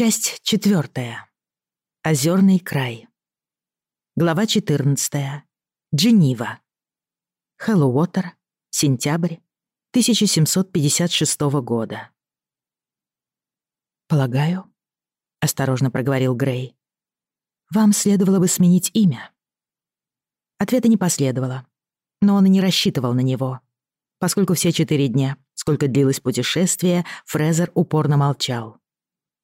Часть четвертая. Озерный край. Глава 14. Дженива. Хэллоуотер. Сентябрь 1756 года. «Полагаю», — осторожно проговорил Грей, — «вам следовало бы сменить имя». Ответа не последовало, но он и не рассчитывал на него, поскольку все четыре дня, сколько длилось путешествие, Фрезер упорно молчал.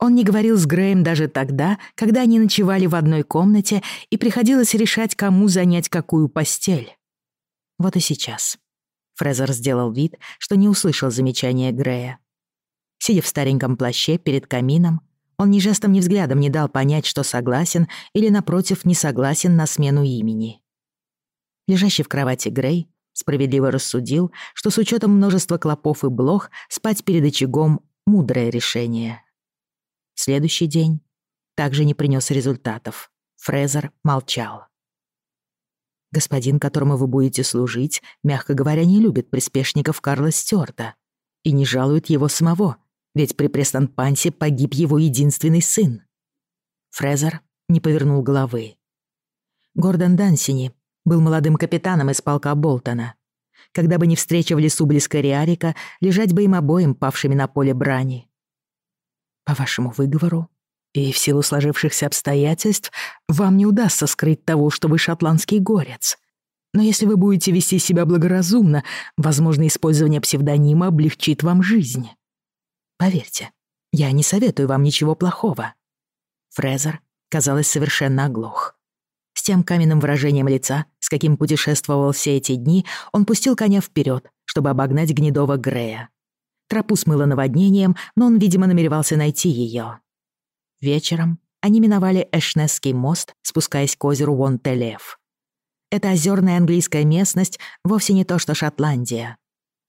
Он не говорил с Греем даже тогда, когда они ночевали в одной комнате и приходилось решать, кому занять какую постель. Вот и сейчас. Фрезер сделал вид, что не услышал замечания Грея. Сидя в стареньком плаще перед камином, он ни жестом, ни взглядом не дал понять, что согласен или, напротив, не согласен на смену имени. Лежащий в кровати Грей справедливо рассудил, что с учетом множества клопов и блох спать перед очагом — мудрое решение. Следующий день также не принес результатов. Фрезер молчал. Господин, которому вы будете служить, мягко говоря, не любит приспешников Карла Стюарта и не жалует его самого, ведь при престонпансе погиб его единственный сын. Фрезер не повернул головы. Гордон Дансини был молодым капитаном из полка Болтона. Когда бы не встреча в лесу близ Кориарика, лежать бы им обоим, павшими на поле брани по вашему выговору, и в силу сложившихся обстоятельств вам не удастся скрыть того, что вы шотландский горец. Но если вы будете вести себя благоразумно, возможно, использование псевдонима облегчит вам жизнь. Поверьте, я не советую вам ничего плохого». Фрезер, казалось, совершенно оглох. С тем каменным выражением лица, с каким путешествовал все эти дни, он пустил коня вперед, чтобы обогнать гнедого Грея. Тропу смыло наводнением, но он, видимо, намеревался найти ее. Вечером они миновали Эшнесский мост, спускаясь к озеру Вонтелев. Это озерная английская местность вовсе не то, что Шотландия.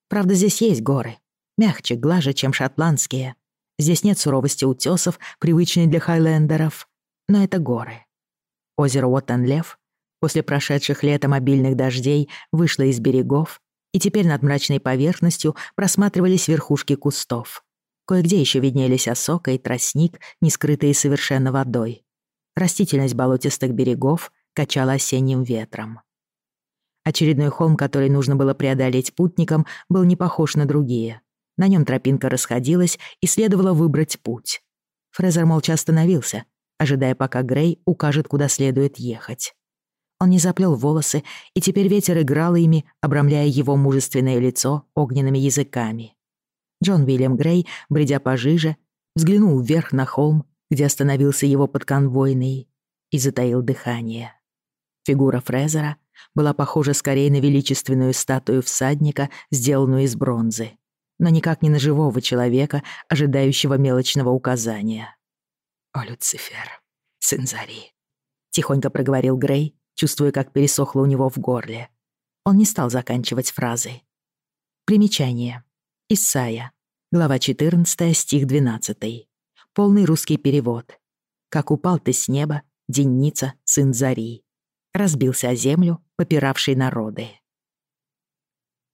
Правда, здесь есть горы. Мягче, глаже, чем шотландские. Здесь нет суровости утесов, привычной для хайлендеров. Но это горы. Озеро Уоттенлев после прошедших летом обильных дождей вышло из берегов и теперь над мрачной поверхностью просматривались верхушки кустов. Кое-где еще виднелись осока и тростник, не скрытые совершенно водой. Растительность болотистых берегов качала осенним ветром. Очередной холм, который нужно было преодолеть путникам, был не похож на другие. На нем тропинка расходилась, и следовало выбрать путь. Фрезер молча остановился, ожидая, пока Грей укажет, куда следует ехать. Он не заплел волосы, и теперь ветер играл ими, обрамляя его мужественное лицо огненными языками. Джон Уильям Грей, бредя пожиже, взглянул вверх на холм, где остановился его подконвойный, и затаил дыхание. Фигура Фрезера была похожа скорее на величественную статую всадника, сделанную из бронзы, но никак не на живого человека, ожидающего мелочного указания. «О, Люцифер, сын Зари!» — тихонько проговорил Грей, чувствуя, как пересохло у него в горле. Он не стал заканчивать фразы. Примечание. Исайя. Глава 14, стих 12. Полный русский перевод. «Как упал ты с неба, Денница, сын Зари. Разбился о землю, попиравший народы».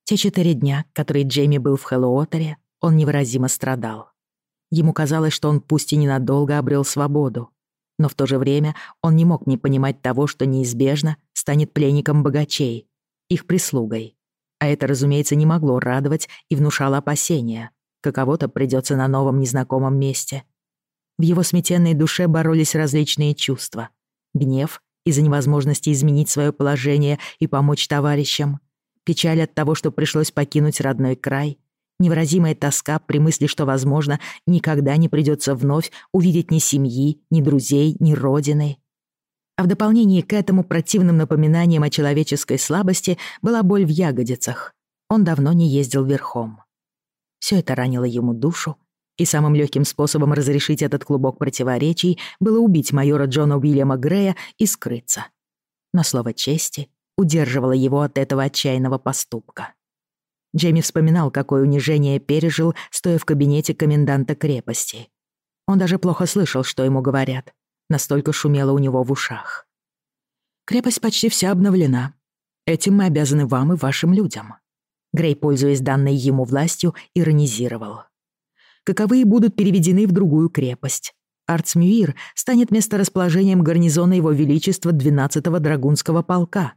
Те четыре дня, которые Джейми был в Хэллоуотере, он невыразимо страдал. Ему казалось, что он пусть и ненадолго обрел свободу, но в то же время он не мог не понимать того, что неизбежно станет пленником богачей, их прислугой. А это, разумеется, не могло радовать и внушало опасения. Каково-то придется на новом незнакомом месте. В его сметенной душе боролись различные чувства. Гнев из-за невозможности изменить свое положение и помочь товарищам. Печаль от того, что пришлось покинуть родной край невыразимая тоска при мысли, что, возможно, никогда не придется вновь увидеть ни семьи, ни друзей, ни родины. А в дополнение к этому противным напоминанием о человеческой слабости была боль в ягодицах. Он давно не ездил верхом. Все это ранило ему душу, и самым легким способом разрешить этот клубок противоречий было убить майора Джона Уильяма Грея и скрыться. Но слово чести удерживало его от этого отчаянного поступка. Джейми вспоминал, какое унижение пережил, стоя в кабинете коменданта крепости. Он даже плохо слышал, что ему говорят. Настолько шумело у него в ушах. «Крепость почти вся обновлена. Этим мы обязаны вам и вашим людям». Грей, пользуясь данной ему властью, иронизировал. «Каковые будут переведены в другую крепость. Арцмюир станет месторасположением гарнизона Его Величества 12-го Драгунского полка,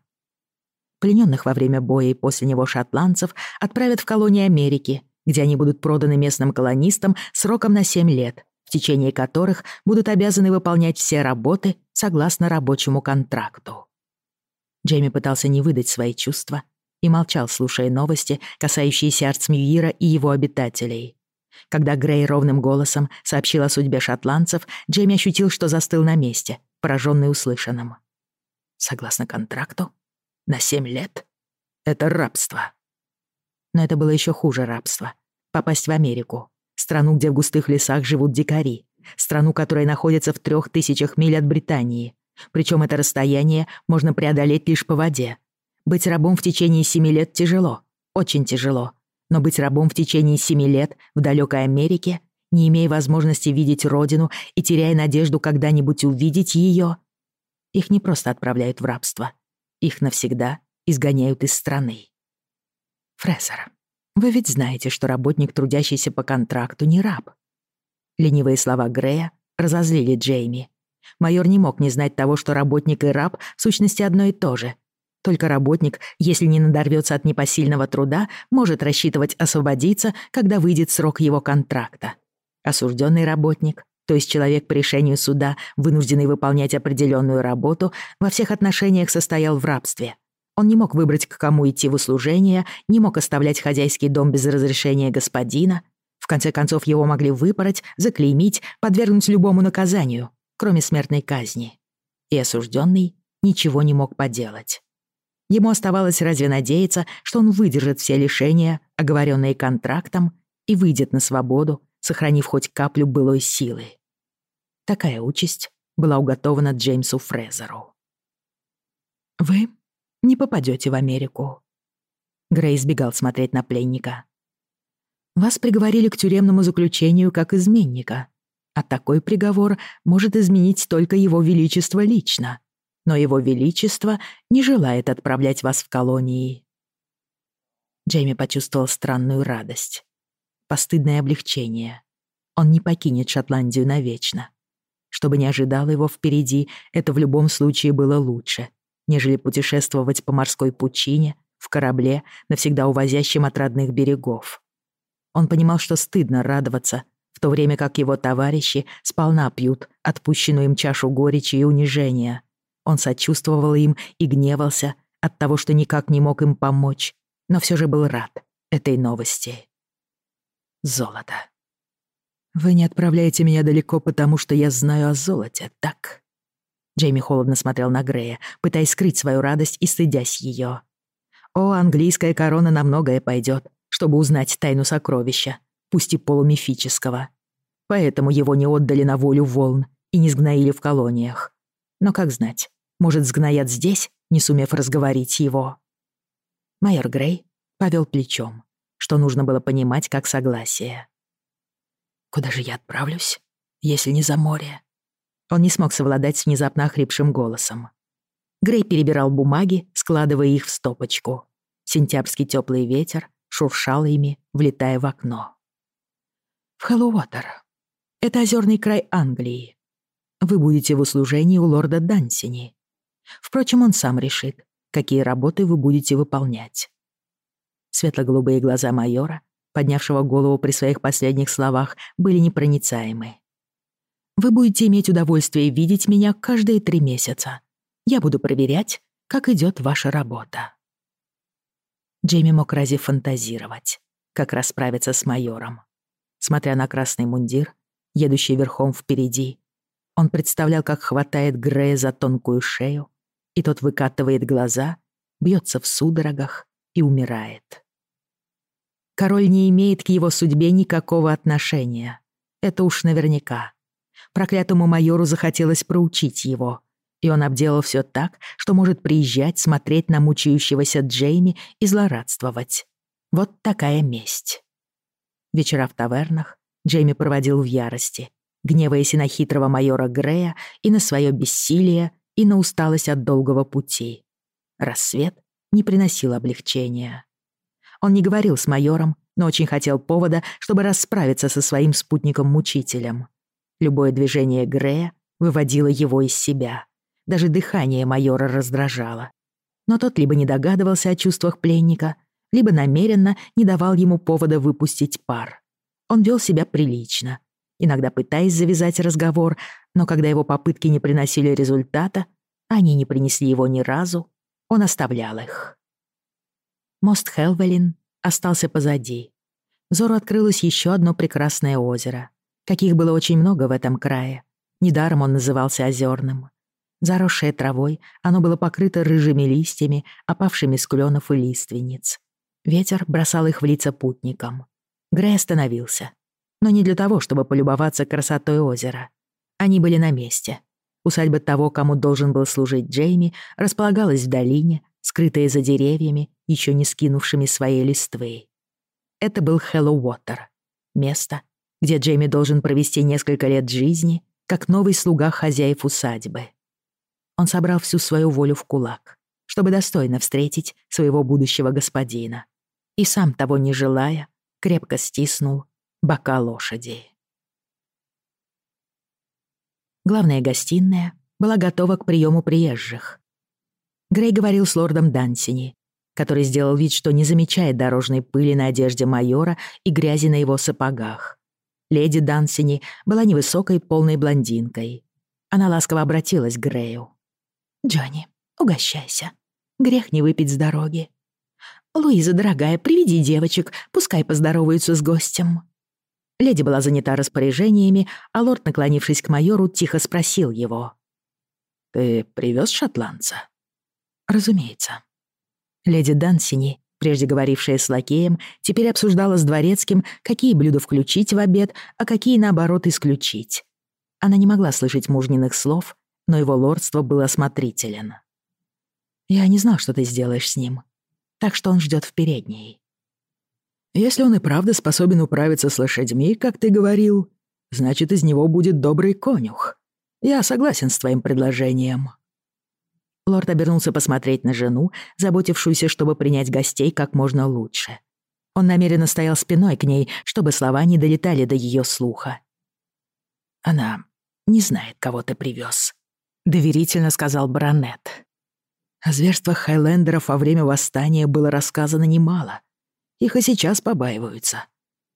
плененных во время боя и после него шотландцев, отправят в колонии Америки, где они будут проданы местным колонистам сроком на 7 лет, в течение которых будут обязаны выполнять все работы согласно рабочему контракту. Джейми пытался не выдать свои чувства и молчал, слушая новости, касающиеся Арцмьюира и его обитателей. Когда Грей ровным голосом сообщил о судьбе шотландцев, Джейми ощутил, что застыл на месте, пораженный услышанным. Согласно контракту, на семь лет — это рабство. Но это было еще хуже рабства. Попасть в Америку, страну, где в густых лесах живут дикари, страну, которая находится в трех тысячах миль от Британии. Причем это расстояние можно преодолеть лишь по воде. Быть рабом в течение семи лет тяжело, очень тяжело. Но быть рабом в течение семи лет в далекой Америке, не имея возможности видеть родину и теряя надежду когда-нибудь увидеть ее, их не просто отправляют в рабство — их навсегда изгоняют из страны. Фрессер, вы ведь знаете, что работник, трудящийся по контракту, не раб. Ленивые слова Грея разозлили Джейми. Майор не мог не знать того, что работник и раб в сущности одно и то же. Только работник, если не надорвется от непосильного труда, может рассчитывать освободиться, когда выйдет срок его контракта. Осужденный работник то есть человек по решению суда, вынужденный выполнять определенную работу, во всех отношениях состоял в рабстве. Он не мог выбрать, к кому идти в услужение, не мог оставлять хозяйский дом без разрешения господина. В конце концов, его могли выпороть, заклеймить, подвергнуть любому наказанию, кроме смертной казни. И осужденный ничего не мог поделать. Ему оставалось разве надеяться, что он выдержит все лишения, оговоренные контрактом, и выйдет на свободу, сохранив хоть каплю былой силы. Такая участь была уготована Джеймсу Фрезеру. «Вы не попадете в Америку», — Грей избегал смотреть на пленника. «Вас приговорили к тюремному заключению как изменника, а такой приговор может изменить только его величество лично, но его величество не желает отправлять вас в колонии». Джейми почувствовал странную радость постыдное облегчение. Он не покинет Шотландию навечно. Чтобы не ожидал его впереди, это в любом случае было лучше, нежели путешествовать по морской пучине, в корабле, навсегда увозящем от родных берегов. Он понимал, что стыдно радоваться, в то время как его товарищи сполна пьют отпущенную им чашу горечи и унижения. Он сочувствовал им и гневался от того, что никак не мог им помочь, но все же был рад этой новости золото. «Вы не отправляете меня далеко, потому что я знаю о золоте, так?» Джейми холодно смотрел на Грея, пытаясь скрыть свою радость и стыдясь ее. «О, английская корона на многое пойдет, чтобы узнать тайну сокровища, пусть и полумифического. Поэтому его не отдали на волю волн и не сгноили в колониях. Но как знать, может, сгноят здесь, не сумев разговорить его?» Майор Грей повел плечом что нужно было понимать как согласие. «Куда же я отправлюсь, если не за море?» Он не смог совладать с внезапно охрипшим голосом. Грей перебирал бумаги, складывая их в стопочку. Сентябрьский теплый ветер шуршал ими, влетая в окно. «В Хэллоуотер. Это озерный край Англии. Вы будете в услужении у лорда Дансини. Впрочем, он сам решит, какие работы вы будете выполнять. Светло-голубые глаза майора, поднявшего голову при своих последних словах, были непроницаемы. «Вы будете иметь удовольствие видеть меня каждые три месяца. Я буду проверять, как идет ваша работа». Джейми мог разве фантазировать, как расправиться с майором. Смотря на красный мундир, едущий верхом впереди, он представлял, как хватает Грея за тонкую шею, и тот выкатывает глаза, бьется в судорогах и умирает. Король не имеет к его судьбе никакого отношения. Это уж наверняка. Проклятому майору захотелось проучить его. И он обделал все так, что может приезжать, смотреть на мучающегося Джейми и злорадствовать. Вот такая месть. Вечера в тавернах Джейми проводил в ярости, гневаясь на хитрого майора Грея, и на свое бессилие, и на усталость от долгого пути. Рассвет не приносил облегчения. Он не говорил с майором, но очень хотел повода, чтобы расправиться со своим спутником-мучителем. Любое движение Грея выводило его из себя. Даже дыхание майора раздражало. Но тот либо не догадывался о чувствах пленника, либо намеренно не давал ему повода выпустить пар. Он вел себя прилично, иногда пытаясь завязать разговор, но когда его попытки не приносили результата, они не принесли его ни разу, он оставлял их. Мост Хелвелин остался позади. Взору открылось еще одно прекрасное озеро, каких было очень много в этом крае. Недаром он назывался озерным. Заросшее травой, оно было покрыто рыжими листьями, опавшими с кленов и лиственниц. Ветер бросал их в лица путникам. Грей остановился. Но не для того, чтобы полюбоваться красотой озера. Они были на месте. Усадьба того, кому должен был служить Джейми, располагалась в долине, скрытые за деревьями, еще не скинувшими своей листвы. Это был Хэллоуотер, место, где Джейми должен провести несколько лет жизни, как новый слуга хозяев усадьбы. Он собрал всю свою волю в кулак, чтобы достойно встретить своего будущего господина. И сам того не желая, крепко стиснул бока лошади. Главная гостиная была готова к приему приезжих, Грей говорил с лордом Дансини, который сделал вид, что не замечает дорожной пыли на одежде майора и грязи на его сапогах. Леди Дансини была невысокой, полной блондинкой. Она ласково обратилась к Грею. «Джонни, угощайся. Грех не выпить с дороги. Луиза, дорогая, приведи девочек, пускай поздороваются с гостем». Леди была занята распоряжениями, а лорд, наклонившись к майору, тихо спросил его. «Ты привез шотландца?» «Разумеется». Леди Дансини, прежде говорившая с лакеем, теперь обсуждала с дворецким, какие блюда включить в обед, а какие, наоборот, исключить. Она не могла слышать мужниных слов, но его лордство было осмотрителен. «Я не знал, что ты сделаешь с ним, так что он ждет в передней». «Если он и правда способен управиться с лошадьми, как ты говорил, значит, из него будет добрый конюх. Я согласен с твоим предложением». Лорд обернулся посмотреть на жену, заботившуюся, чтобы принять гостей как можно лучше. Он намеренно стоял спиной к ней, чтобы слова не долетали до ее слуха. «Она не знает, кого ты привез», — доверительно сказал баронет. О зверствах хайлендеров во время восстания было рассказано немало. Их и сейчас побаиваются.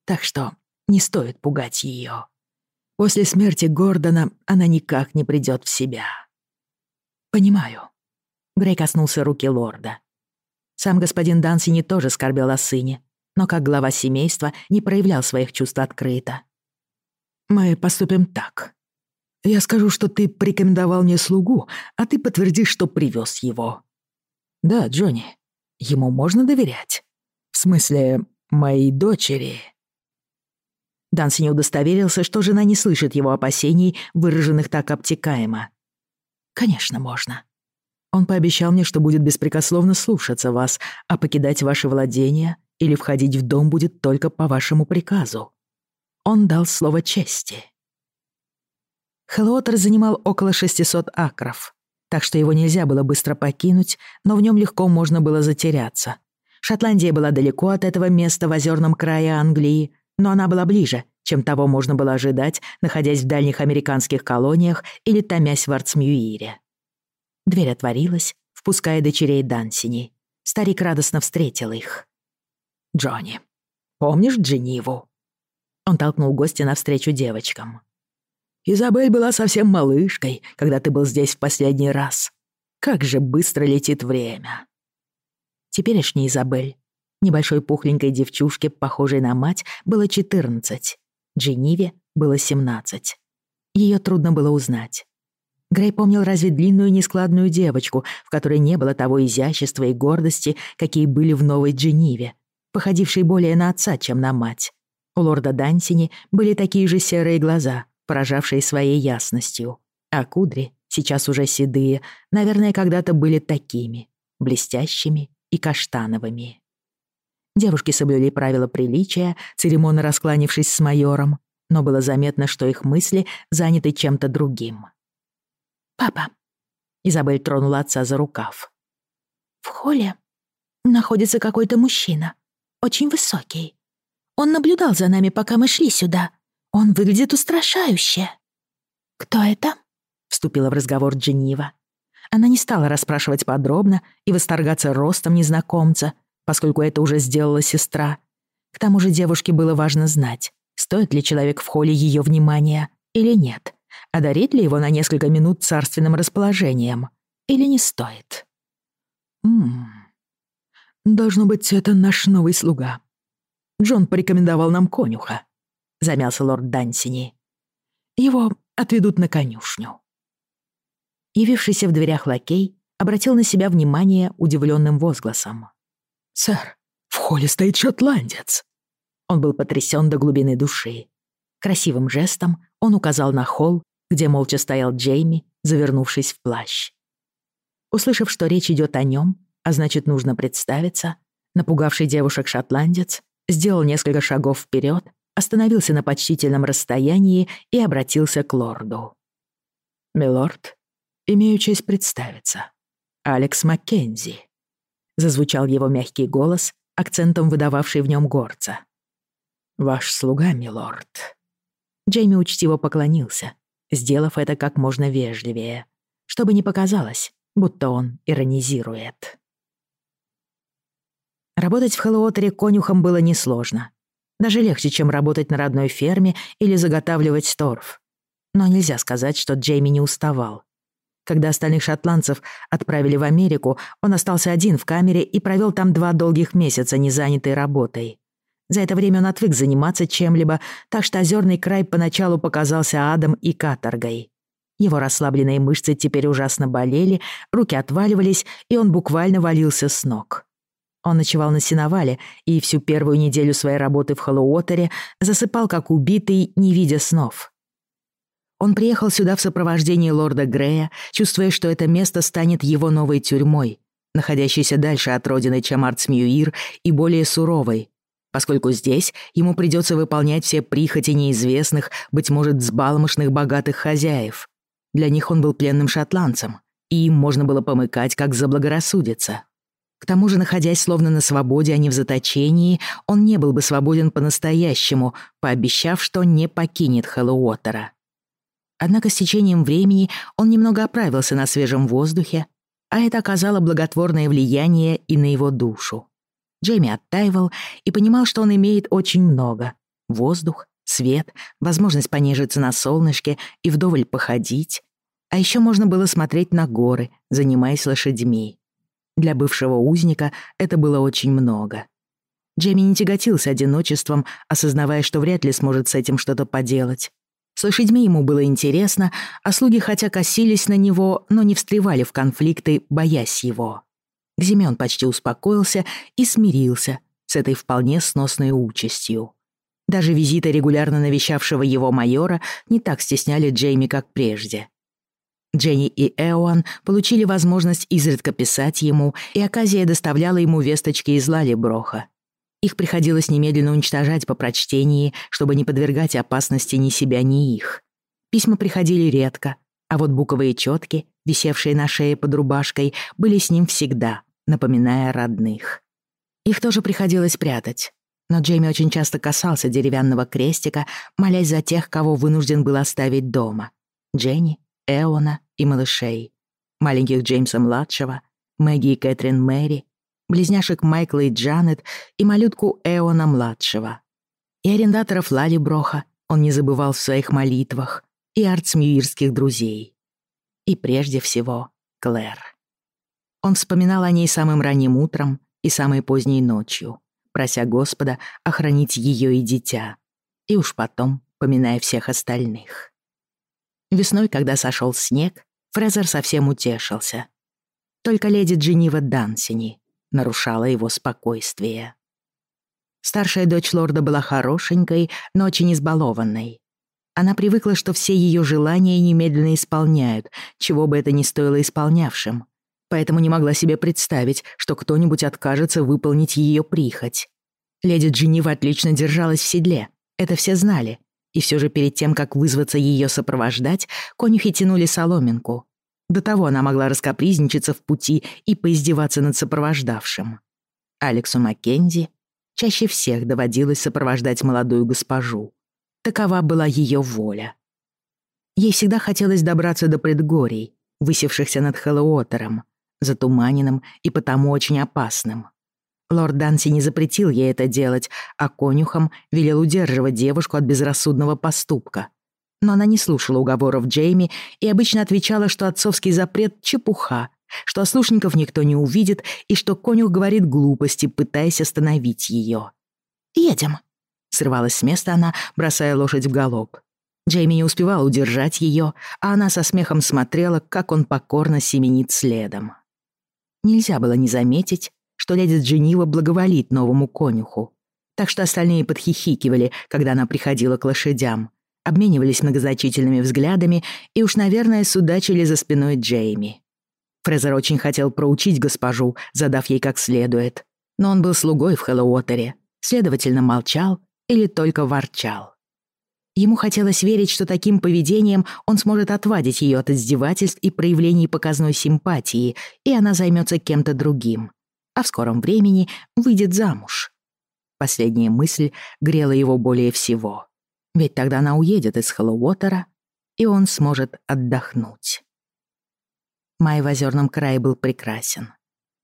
Так что не стоит пугать ее. После смерти Гордона она никак не придёт в себя. «Понимаю», Грей коснулся руки лорда. Сам господин Дансини тоже скорбел о сыне, но как глава семейства не проявлял своих чувств открыто. «Мы поступим так. Я скажу, что ты порекомендовал мне слугу, а ты подтвердишь, что привез его». «Да, Джонни, ему можно доверять. В смысле, моей дочери». Дансини удостоверился, что жена не слышит его опасений, выраженных так обтекаемо. «Конечно, можно», он пообещал мне, что будет беспрекословно слушаться вас, а покидать ваши владения или входить в дом будет только по вашему приказу. Он дал слово чести. Хеллоутер занимал около 600 акров, так что его нельзя было быстро покинуть, но в нем легко можно было затеряться. Шотландия была далеко от этого места в озерном крае Англии, но она была ближе, чем того можно было ожидать, находясь в дальних американских колониях или томясь в Арцмьюире. Дверь отворилась, впуская дочерей Дансини. Старик радостно встретил их. «Джонни, помнишь Джениву?» Он толкнул гостя навстречу девочкам. «Изабель была совсем малышкой, когда ты был здесь в последний раз. Как же быстро летит время!» Теперешняя Изабель, небольшой пухленькой девчушке, похожей на мать, было 14. Джениве было 17. Ее трудно было узнать. Грей помнил разве длинную нескладную девочку, в которой не было того изящества и гордости, какие были в Новой Джениве, походившей более на отца, чем на мать. У лорда Дансини были такие же серые глаза, поражавшие своей ясностью, а кудри, сейчас уже седые, наверное, когда-то были такими, блестящими и каштановыми. Девушки соблюли правила приличия, церемонно раскланившись с майором, но было заметно, что их мысли заняты чем-то другим. «Папа!» — Изабель тронула отца за рукав. «В холле находится какой-то мужчина, очень высокий. Он наблюдал за нами, пока мы шли сюда. Он выглядит устрашающе». «Кто это?» — вступила в разговор Дженнива. Она не стала расспрашивать подробно и восторгаться ростом незнакомца, поскольку это уже сделала сестра. К тому же девушке было важно знать, стоит ли человек в холле ее внимания или нет. Одарить ли его на несколько минут царственным расположением? Или не стоит? Ммм. Должно быть, это наш новый слуга. Джон порекомендовал нам конюха, замялся лорд Дансини. Его отведут на конюшню. Явившийся в дверях лакей обратил на себя внимание удивленным возгласом. «Сэр, в холле стоит шотландец!» Он был потрясен до глубины души. Красивым жестом он указал на холл, где молча стоял Джейми, завернувшись в плащ. Услышав, что речь идет о нем, а значит, нужно представиться, напугавший девушек шотландец сделал несколько шагов вперед, остановился на почтительном расстоянии и обратился к лорду. «Милорд, имею честь представиться. Алекс Маккензи», — зазвучал его мягкий голос, акцентом выдававший в нем горца. «Ваш слуга, милорд». Джейми учтиво поклонился, сделав это как можно вежливее, чтобы не показалось, будто он иронизирует. Работать в Хэллоуотере конюхом было несложно. Даже легче, чем работать на родной ферме или заготавливать торф. Но нельзя сказать, что Джейми не уставал. Когда остальных шотландцев отправили в Америку, он остался один в камере и провел там два долгих месяца незанятой работой. За это время он отвык заниматься чем-либо, так что озерный край поначалу показался адом и каторгой. Его расслабленные мышцы теперь ужасно болели, руки отваливались, и он буквально валился с ног. Он ночевал на сеновале и всю первую неделю своей работы в Хэллоуотере засыпал как убитый, не видя снов. Он приехал сюда в сопровождении лорда Грея, чувствуя, что это место станет его новой тюрьмой, находящейся дальше от родины, чем Артсмьюир, и более суровой, поскольку здесь ему придется выполнять все прихоти неизвестных, быть может, взбалмошных богатых хозяев. Для них он был пленным шотландцем, и им можно было помыкать, как заблагорассудится. К тому же, находясь словно на свободе, а не в заточении, он не был бы свободен по-настоящему, пообещав, что не покинет Хэллоуотера. Однако с течением времени он немного оправился на свежем воздухе, а это оказало благотворное влияние и на его душу. Джейми оттаивал и понимал, что он имеет очень много. Воздух, свет, возможность понежиться на солнышке и вдоволь походить. А еще можно было смотреть на горы, занимаясь лошадьми. Для бывшего узника это было очень много. Джейми не тяготился одиночеством, осознавая, что вряд ли сможет с этим что-то поделать. С лошадьми ему было интересно, а слуги хотя косились на него, но не встревали в конфликты, боясь его. К зиме он почти успокоился и смирился с этой вполне сносной участью. Даже визиты регулярно навещавшего его майора не так стесняли Джейми, как прежде. Дженни и Эоан получили возможность изредка писать ему, и оказия доставляла ему весточки из Лалиброха. Их приходилось немедленно уничтожать по прочтении, чтобы не подвергать опасности ни себя, ни их. Письма приходили редко, а вот буковые четки, висевшие на шее под рубашкой, были с ним всегда напоминая родных. Их тоже приходилось прятать, но Джейми очень часто касался деревянного крестика, молясь за тех, кого вынужден был оставить дома. Дженни, Эона и малышей. Маленьких Джеймса-младшего, Мэгги и Кэтрин Мэри, близняшек Майкла и Джанет и малютку Эона-младшего. И арендаторов Лали Броха он не забывал в своих молитвах, и артсмьюирских друзей. И прежде всего Клэр. Он вспоминал о ней самым ранним утром и самой поздней ночью, прося Господа охранить ее и дитя, и уж потом поминая всех остальных. Весной, когда сошел снег, Фрезер совсем утешился. Только леди Дженива Дансини нарушала его спокойствие. Старшая дочь лорда была хорошенькой, но очень избалованной. Она привыкла, что все ее желания немедленно исполняют, чего бы это ни стоило исполнявшим — поэтому не могла себе представить, что кто-нибудь откажется выполнить ее прихоть. Леди Дженнива отлично держалась в седле, это все знали, и все же перед тем, как вызваться ее сопровождать, конюхи тянули соломинку. До того она могла раскопризничаться в пути и поиздеваться над сопровождавшим. Алексу Маккензи чаще всех доводилось сопровождать молодую госпожу. Такова была ее воля. Ей всегда хотелось добраться до предгорий, высевшихся над Хэллоуотером, затуманенным и потому очень опасным. Лорд Данси не запретил ей это делать, а конюхам велел удерживать девушку от безрассудного поступка. Но она не слушала уговоров Джейми и обычно отвечала, что отцовский запрет — чепуха, что ослушников никто не увидит и что конюх говорит глупости, пытаясь остановить ее. «Едем», — срывалась с места она, бросая лошадь в галоп. Джейми не успевал удержать ее, а она со смехом смотрела, как он покорно семенит следом. Нельзя было не заметить, что леди Дженива благоволит новому конюху. Так что остальные подхихикивали, когда она приходила к лошадям, обменивались многозначительными взглядами и уж, наверное, судачили за спиной Джейми. Фрезер очень хотел проучить госпожу, задав ей как следует. Но он был слугой в Хэллоуотере, следовательно, молчал или только ворчал. Ему хотелось верить, что таким поведением он сможет отвадить ее от издевательств и проявлений показной симпатии, и она займется кем-то другим. А в скором времени выйдет замуж. Последняя мысль грела его более всего. Ведь тогда она уедет из Хэллоуотера, и он сможет отдохнуть. Май в озерном крае был прекрасен.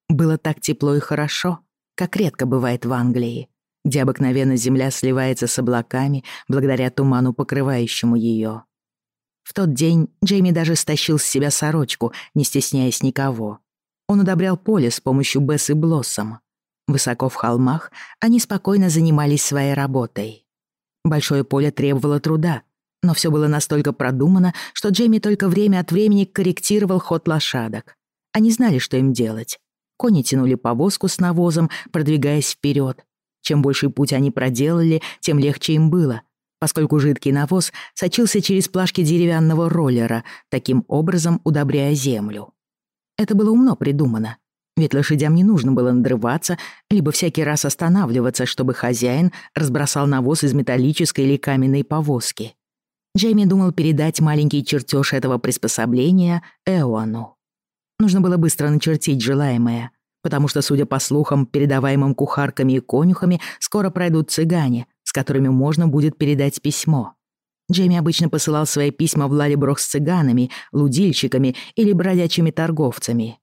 Было так тепло и хорошо, как редко бывает в Англии — где обыкновенно земля сливается с облаками благодаря туману, покрывающему ее. В тот день Джейми даже стащил с себя сорочку, не стесняясь никого. Он удобрял поле с помощью Бесс и Блоссом. Высоко в холмах они спокойно занимались своей работой. Большое поле требовало труда, но все было настолько продумано, что Джейми только время от времени корректировал ход лошадок. Они знали, что им делать. Кони тянули повозку с навозом, продвигаясь вперед, чем больше путь они проделали, тем легче им было, поскольку жидкий навоз сочился через плашки деревянного роллера, таким образом удобряя землю. Это было умно придумано, ведь лошадям не нужно было надрываться, либо всякий раз останавливаться, чтобы хозяин разбросал навоз из металлической или каменной повозки. Джейми думал передать маленький чертеж этого приспособления Эону. Нужно было быстро начертить желаемое, потому что, судя по слухам, передаваемым кухарками и конюхами, скоро пройдут цыгане, с которыми можно будет передать письмо. Джейми обычно посылал свои письма в Лалеброх с цыганами, лудильщиками или бродячими торговцами.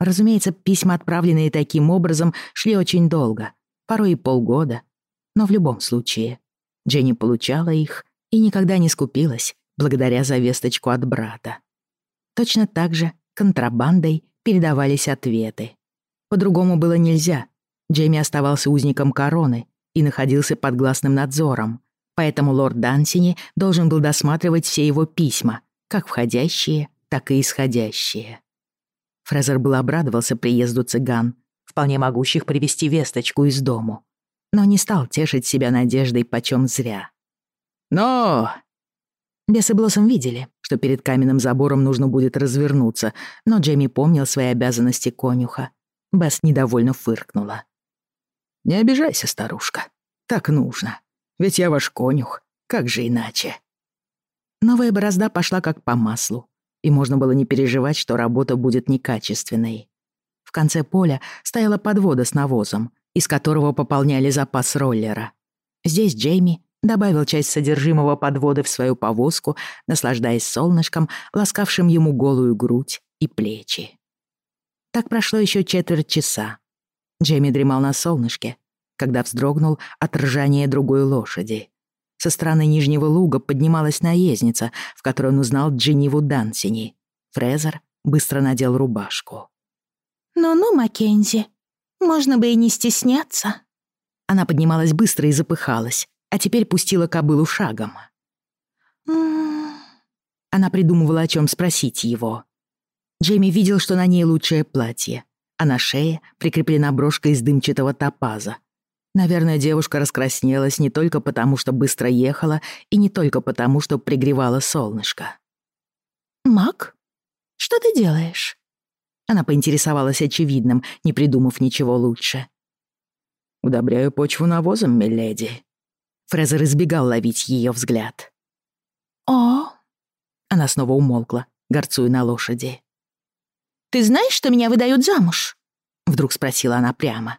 Разумеется, письма, отправленные таким образом, шли очень долго, порой и полгода. Но в любом случае, Дженни получала их и никогда не скупилась, благодаря за весточку от брата. Точно так же контрабандой передавались ответы. По-другому было нельзя. Джейми оставался узником короны и находился под гласным надзором. Поэтому лорд Дансини должен был досматривать все его письма, как входящие, так и исходящие. Фрезер был обрадовался приезду цыган, вполне могущих привести весточку из дому, но не стал тешить себя надеждой почем зря. «Но!» Бес Блоссом видели, что перед каменным забором нужно будет развернуться, но Джейми помнил свои обязанности конюха — Бас недовольно фыркнула. «Не обижайся, старушка. Так нужно. Ведь я ваш конюх. Как же иначе?» Новая борозда пошла как по маслу, и можно было не переживать, что работа будет некачественной. В конце поля стояла подвода с навозом, из которого пополняли запас роллера. Здесь Джейми добавил часть содержимого подвода в свою повозку, наслаждаясь солнышком, ласкавшим ему голую грудь и плечи. Так прошло еще четверть часа. Джейми дремал на солнышке, когда вздрогнул от ржания другой лошади. Со стороны Нижнего Луга поднималась наездница, в которой он узнал Джиниву Дансини. Фрезер быстро надел рубашку. «Ну-ну, Маккензи, можно бы и не стесняться». Она поднималась быстро и запыхалась, а теперь пустила кобылу шагом. М -м -м. Она придумывала, о чем спросить его. Джейми видел, что на ней лучшее платье, а на шее прикреплена брошка из дымчатого топаза. Наверное, девушка раскраснелась не только потому, что быстро ехала, и не только потому, что пригревало солнышко. «Мак, что ты делаешь?» Она поинтересовалась очевидным, не придумав ничего лучше. «Удобряю почву навозом, миледи». Фрезер избегал ловить ее взгляд. «О!» Она снова умолкла, горцуя на лошади. Ты знаешь, что меня выдают замуж?» Вдруг спросила она прямо.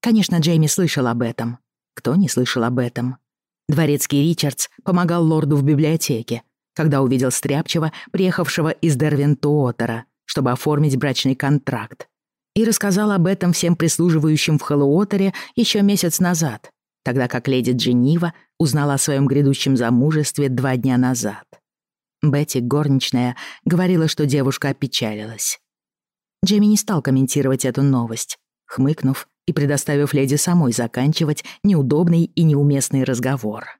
Конечно, Джейми слышал об этом. Кто не слышал об этом? Дворецкий Ричардс помогал лорду в библиотеке, когда увидел Стряпчего, приехавшего из Дервентуотера, чтобы оформить брачный контракт. И рассказал об этом всем прислуживающим в Хэллоуотере еще месяц назад, тогда как леди Дженнива узнала о своем грядущем замужестве два дня назад. Бетти, горничная, говорила, что девушка опечалилась. Джейми не стал комментировать эту новость, хмыкнув и предоставив леди самой заканчивать неудобный и неуместный разговор.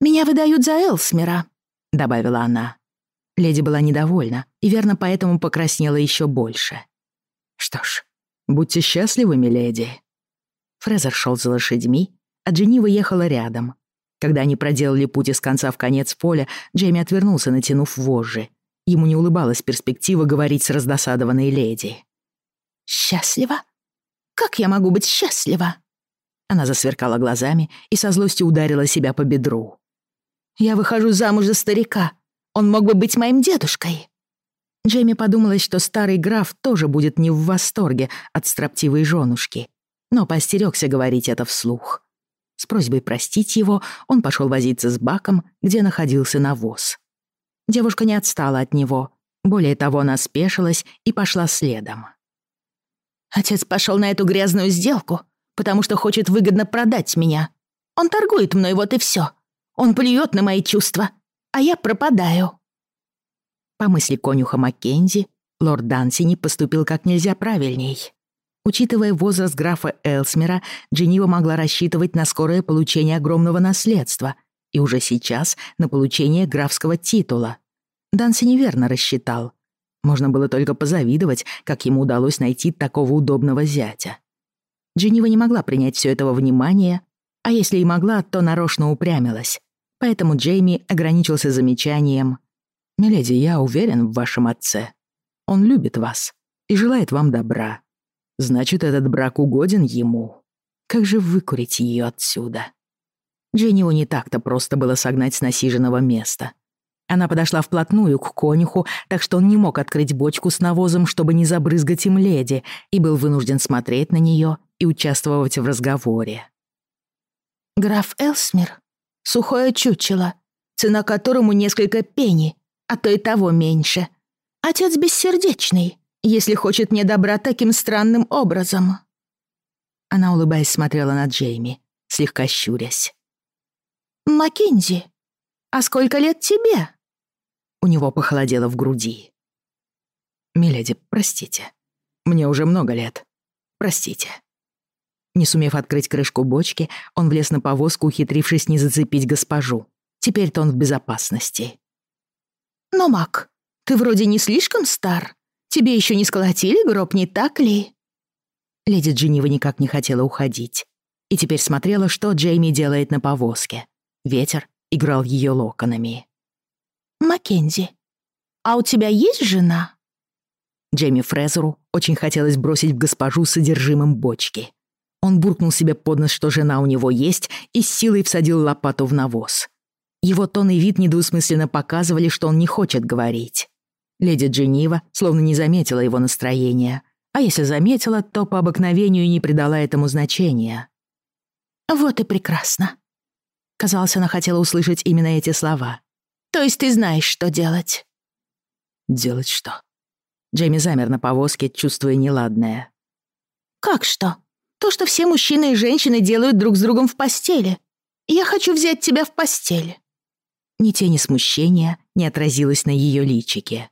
«Меня выдают за Элсмера», — добавила она. Леди была недовольна и верно поэтому покраснела еще больше. «Что ж, будьте счастливы, миледи». Фрезер шел за лошадьми, а Дженнива ехала рядом. Когда они проделали путь из конца в конец поля, Джейми отвернулся, натянув вожжи, Ему не улыбалась перспектива говорить с раздосадованной леди. «Счастлива? Как я могу быть счастлива?» Она засверкала глазами и со злостью ударила себя по бедру. «Я выхожу замуж за старика. Он мог бы быть моим дедушкой». Джейми подумала, что старый граф тоже будет не в восторге от строптивой женушки, но поостерёгся говорить это вслух. С просьбой простить его он пошел возиться с баком, где находился навоз. Девушка не отстала от него. Более того, она спешилась и пошла следом. «Отец пошел на эту грязную сделку, потому что хочет выгодно продать меня. Он торгует мной, вот и все. Он плюет на мои чувства, а я пропадаю». По мысли конюха Маккензи, лорд Дансини поступил как нельзя правильней. Учитывая возраст графа Элсмера, Дженнива могла рассчитывать на скорое получение огромного наследства — и уже сейчас на получение графского титула. Данси неверно рассчитал. Можно было только позавидовать, как ему удалось найти такого удобного зятя. Дженнива не могла принять все этого внимания, а если и могла, то нарочно упрямилась. Поэтому Джейми ограничился замечанием. «Миледи, я уверен в вашем отце. Он любит вас и желает вам добра. Значит, этот брак угоден ему. Как же выкурить ее отсюда?» Дженниу не так-то просто было согнать с насиженного места. Она подошла вплотную к конюху, так что он не мог открыть бочку с навозом, чтобы не забрызгать им леди, и был вынужден смотреть на нее и участвовать в разговоре. «Граф Элсмир, Сухое чучело, цена которому несколько пени, а то и того меньше. Отец бессердечный, если хочет мне добра таким странным образом». Она, улыбаясь, смотрела на Джейми, слегка щурясь. «Маккензи, а сколько лет тебе?» У него похолодело в груди. «Миледи, простите. Мне уже много лет. Простите». Не сумев открыть крышку бочки, он влез на повозку, ухитрившись не зацепить госпожу. Теперь-то он в безопасности. «Но, Мак, ты вроде не слишком стар. Тебе еще не сколотили гроб, не так ли?» Леди Дженива никак не хотела уходить. И теперь смотрела, что Джейми делает на повозке. Ветер играл ее локонами. «Маккензи, а у тебя есть жена?» Джейми Фрезеру очень хотелось бросить в госпожу содержимым бочки. Он буркнул себе под нос, что жена у него есть, и с силой всадил лопату в навоз. Его тон и вид недвусмысленно показывали, что он не хочет говорить. Леди Дженива словно не заметила его настроения, а если заметила, то по обыкновению не придала этому значения. «Вот и прекрасно», Казалось, она хотела услышать именно эти слова. «То есть ты знаешь, что делать?» «Делать что?» Джейми замер на повозке, чувствуя неладное. «Как что? То, что все мужчины и женщины делают друг с другом в постели. Я хочу взять тебя в постель». Ни тени смущения не отразилось на ее личике.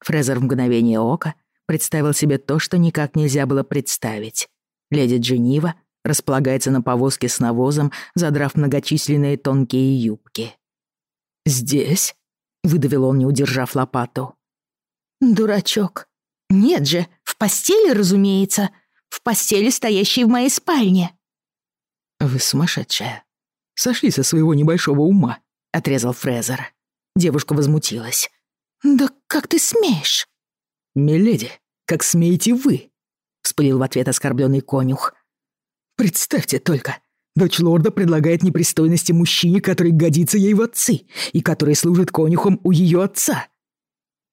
Фрезер в мгновение ока представил себе то, что никак нельзя было представить. Леди Дженива располагается на повозке с навозом, задрав многочисленные тонкие юбки. «Здесь?» — выдавил он, не удержав лопату. «Дурачок. Нет же, в постели, разумеется. В постели, стоящей в моей спальне». «Вы сумасшедшая. Сошли со своего небольшого ума», — отрезал Фрезер. Девушка возмутилась. «Да как ты смеешь?» «Миледи, как смеете вы?» — вспылил в ответ оскорбленный конюх. Представьте только, дочь лорда предлагает непристойности мужчине, который годится ей в отцы и который служит конюхом у ее отца.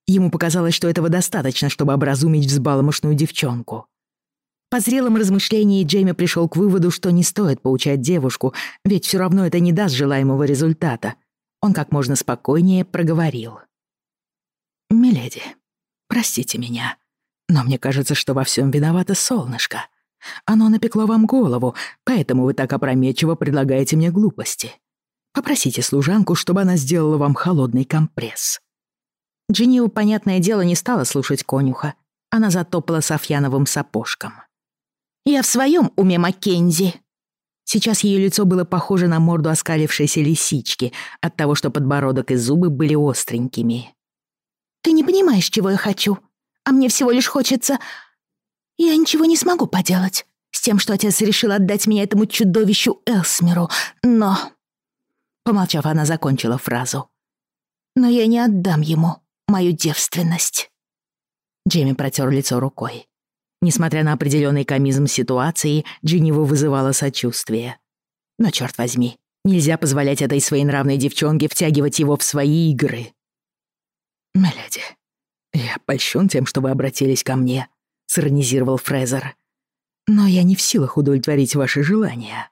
Ему показалось, что этого достаточно, чтобы образумить взбаломошную девчонку. По зрелым размышлениям Джейми пришел к выводу, что не стоит поучать девушку, ведь все равно это не даст желаемого результата. Он как можно спокойнее проговорил. «Миледи, простите меня, но мне кажется, что во всем виновата солнышко. Оно напекло вам голову, поэтому вы так опрометчиво предлагаете мне глупости. Попросите служанку, чтобы она сделала вам холодный компресс». Дженнива понятное дело, не стала слушать конюха. Она затопала Софьяновым сапожком. «Я в своем уме, Маккензи!» Сейчас ее лицо было похоже на морду оскалившейся лисички от того, что подбородок и зубы были остренькими. «Ты не понимаешь, чего я хочу, а мне всего лишь хочется я ничего не смогу поделать с тем, что отец решил отдать меня этому чудовищу Элсмеру, но...» Помолчав, она закончила фразу. «Но я не отдам ему мою девственность». Джейми протер лицо рукой. Несмотря на определенный комизм ситуации, Джиниву вызывало сочувствие. Но, черт возьми, нельзя позволять этой своей нравной девчонке втягивать его в свои игры. «Миледи, я польщен тем, что вы обратились ко мне», сиронизировал Фрезер. «Но я не в силах удовлетворить ваши желания».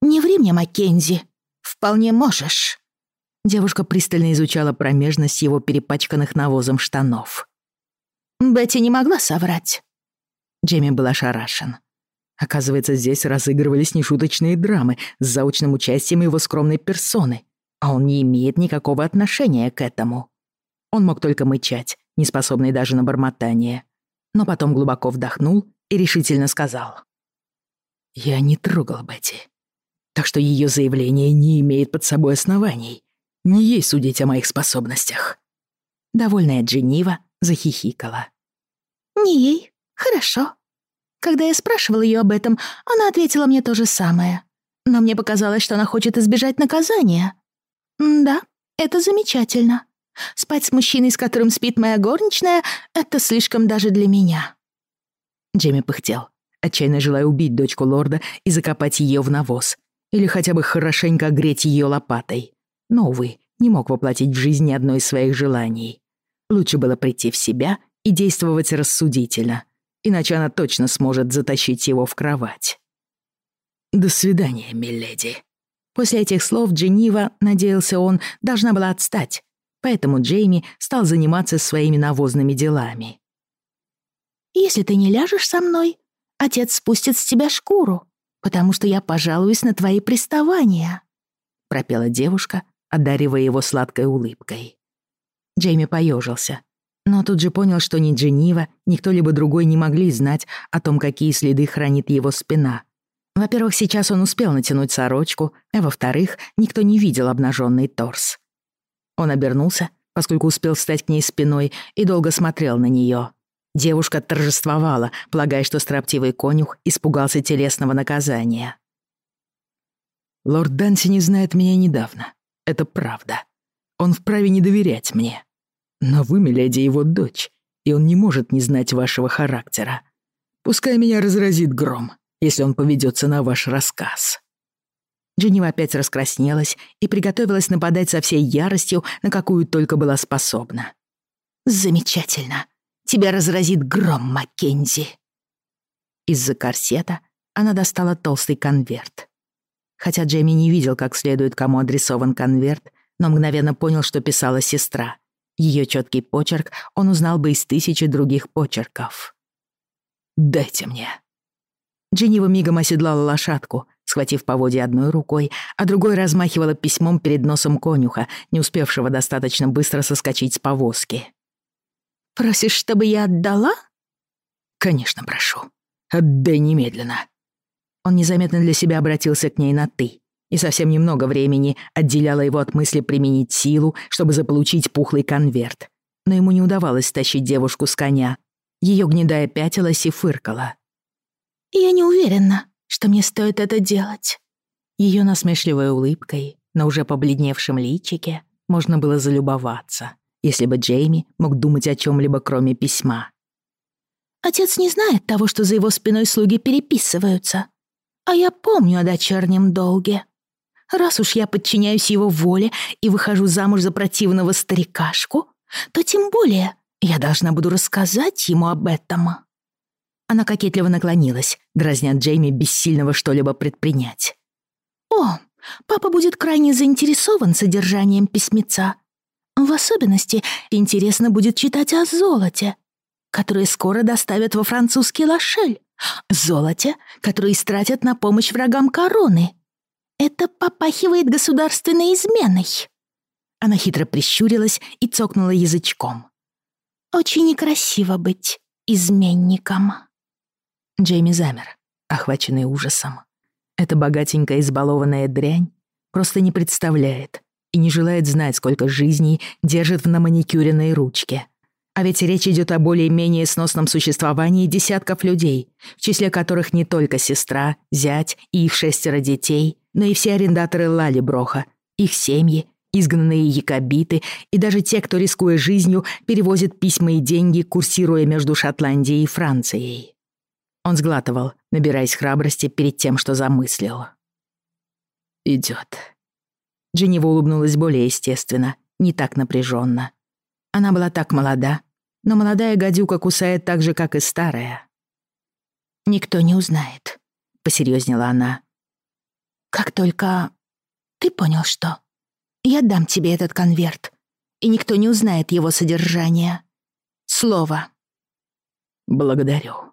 «Не ври мне, Маккензи. Вполне можешь». Девушка пристально изучала промежность его перепачканных навозом штанов. «Бетти не могла соврать». Джейми был ошарашен. Оказывается, здесь разыгрывались нешуточные драмы с заочным участием его скромной персоны, а он не имеет никакого отношения к этому. Он мог только мычать, неспособный даже на бормотание но потом глубоко вдохнул и решительно сказал. «Я не трогал Бетти, так что ее заявление не имеет под собой оснований. Не ей судить о моих способностях». Довольная Дженнива захихикала. «Не ей. Хорошо. Когда я спрашивал ее об этом, она ответила мне то же самое. Но мне показалось, что она хочет избежать наказания. Да, это замечательно. Спать с мужчиной, с которым спит моя горничная, это слишком даже для меня». Джемми пыхтел, отчаянно желая убить дочку лорда и закопать ее в навоз. Или хотя бы хорошенько греть ее лопатой. Но, увы, не мог воплотить в жизнь ни одно из своих желаний. Лучше было прийти в себя и действовать рассудительно, иначе она точно сможет затащить его в кровать. «До свидания, миледи». После этих слов Дженнива, надеялся он, должна была отстать, поэтому Джейми стал заниматься своими навозными делами. «Если ты не ляжешь со мной, отец спустит с тебя шкуру, потому что я пожалуюсь на твои приставания», — пропела девушка, одаривая его сладкой улыбкой. Джейми поежился, но тут же понял, что ни Дженива, ни кто-либо другой не могли знать о том, какие следы хранит его спина. Во-первых, сейчас он успел натянуть сорочку, а во-вторых, никто не видел обнаженный торс. Он обернулся, поскольку успел встать к ней спиной, и долго смотрел на нее. Девушка торжествовала, полагая, что строптивый конюх испугался телесного наказания. «Лорд Данси не знает меня недавно. Это правда. Он вправе не доверять мне. Но вы, миледи, его дочь, и он не может не знать вашего характера. Пускай меня разразит гром, если он поведется на ваш рассказ». Джинни опять раскраснелась и приготовилась нападать со всей яростью, на какую только была способна. «Замечательно! Тебя разразит гром, Маккензи!» Из-за корсета она достала толстый конверт. Хотя Джейми не видел, как следует, кому адресован конверт, но мгновенно понял, что писала сестра. Ее четкий почерк он узнал бы из тысячи других почерков. «Дайте мне». Джинни мигом оседлала лошадку — схватив поводья одной рукой, а другой размахивала письмом перед носом конюха, не успевшего достаточно быстро соскочить с повозки. «Просишь, чтобы я отдала?» «Конечно, прошу. Отдай немедленно». Он незаметно для себя обратился к ней на «ты», и совсем немного времени отделяло его от мысли применить силу, чтобы заполучить пухлый конверт. Но ему не удавалось тащить девушку с коня. Ее гнедая пятилась и фыркала. «Я не уверена», что мне стоит это делать?» Ее насмешливой улыбкой на уже побледневшем личике можно было залюбоваться, если бы Джейми мог думать о чем либо кроме письма. «Отец не знает того, что за его спиной слуги переписываются. А я помню о дочернем долге. Раз уж я подчиняюсь его воле и выхожу замуж за противного старикашку, то тем более я должна буду рассказать ему об этом». Она кокетливо наклонилась, дразня Джейми бессильного что-либо предпринять. «О, папа будет крайне заинтересован содержанием письмеца. В особенности интересно будет читать о золоте, которое скоро доставят во французский Лошель. Золоте, которое истратят на помощь врагам короны. Это попахивает государственной изменой». Она хитро прищурилась и цокнула язычком. «Очень некрасиво быть изменником». Джейми замер, охваченный ужасом. Эта богатенькая избалованная дрянь просто не представляет и не желает знать, сколько жизней держит в маникюренной ручке. А ведь речь идет о более-менее сносном существовании десятков людей, в числе которых не только сестра, зять и их шестеро детей, но и все арендаторы Лали Броха, их семьи, изгнанные якобиты и даже те, кто, рискуя жизнью, перевозит письма и деньги, курсируя между Шотландией и Францией. Он сглатывал, набираясь храбрости перед тем, что замыслил. Идет. Дженнива улыбнулась более естественно, не так напряженно. Она была так молода, но молодая гадюка кусает так же, как и старая. «Никто не узнает», — посерьезнела она. «Как только... Ты понял, что? Я дам тебе этот конверт, и никто не узнает его содержание. Слово». «Благодарю»,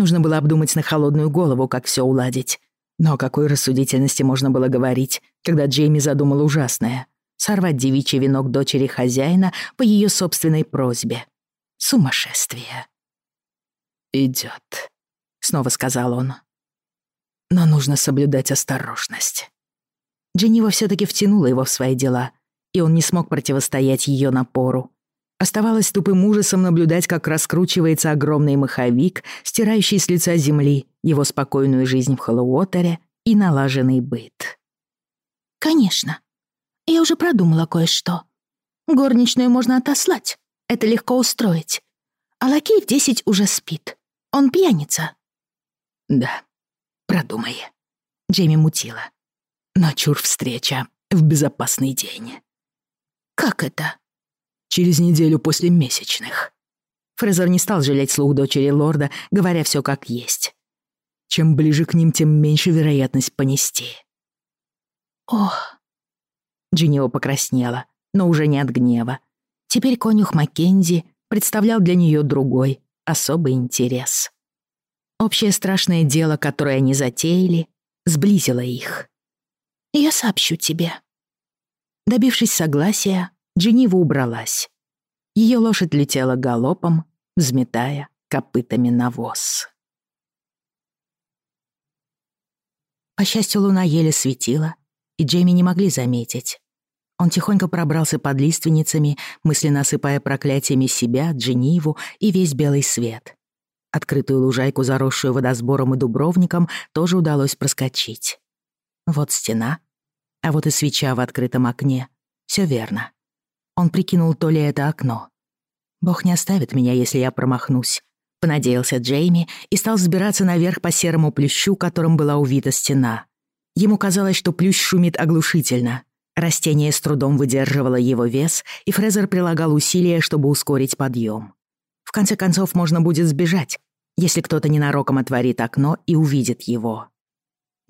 Нужно было обдумать на холодную голову, как все уладить. Но о какой рассудительности можно было говорить, когда Джейми задумал ужасное — сорвать девичий венок дочери хозяина по ее собственной просьбе. Сумасшествие. Идет, снова сказал он. «Но нужно соблюдать осторожность». Дженнива все таки втянула его в свои дела, и он не смог противостоять ее напору. Оставалось тупым ужасом наблюдать, как раскручивается огромный маховик, стирающий с лица земли его спокойную жизнь в Хэллоуотере и налаженный быт. «Конечно. Я уже продумала кое-что. Горничную можно отослать, это легко устроить. А лакей в десять уже спит. Он пьяница». «Да, продумай». Джейми мутила. «Но чур встреча в безопасный день». «Как это?» через неделю после месячных». Фрезер не стал жалеть слух дочери лорда, говоря все как есть. Чем ближе к ним, тем меньше вероятность понести. «Ох!» Джинио покраснела, но уже не от гнева. Теперь конюх Маккензи представлял для нее другой, особый интерес. Общее страшное дело, которое они затеяли, сблизило их. «Я сообщу тебе». Добившись согласия, Дженива убралась. Ее лошадь летела галопом, взметая копытами навоз. По счастью, луна еле светила, и Джейми не могли заметить. Он тихонько пробрался под лиственницами, мысленно осыпая проклятиями себя, Джениву и весь белый свет. Открытую лужайку, заросшую водосбором и дубровником, тоже удалось проскочить. Вот стена, а вот и свеча в открытом окне. Все верно. Он прикинул то ли это окно. «Бог не оставит меня, если я промахнусь», — понадеялся Джейми и стал взбираться наверх по серому плющу, которым была увита стена. Ему казалось, что плющ шумит оглушительно. Растение с трудом выдерживало его вес, и Фрезер прилагал усилия, чтобы ускорить подъем. В конце концов, можно будет сбежать, если кто-то ненароком отворит окно и увидит его.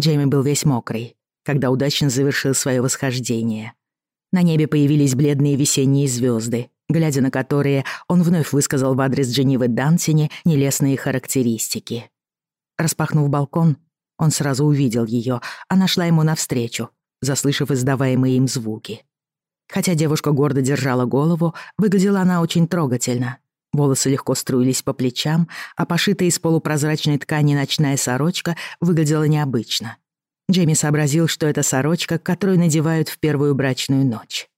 Джейми был весь мокрый, когда удачно завершил свое восхождение. На небе появились бледные весенние звезды, глядя на которые он вновь высказал в адрес Дженнивы Дансини нелестные характеристики. Распахнув балкон, он сразу увидел ее. Она шла ему навстречу, заслышав издаваемые им звуки. Хотя девушка гордо держала голову, выглядела она очень трогательно. Волосы легко струились по плечам, а пошитая из полупрозрачной ткани ночная сорочка выглядела необычно. Джейми сообразил, что это сорочка, которую надевают в первую брачную ночь.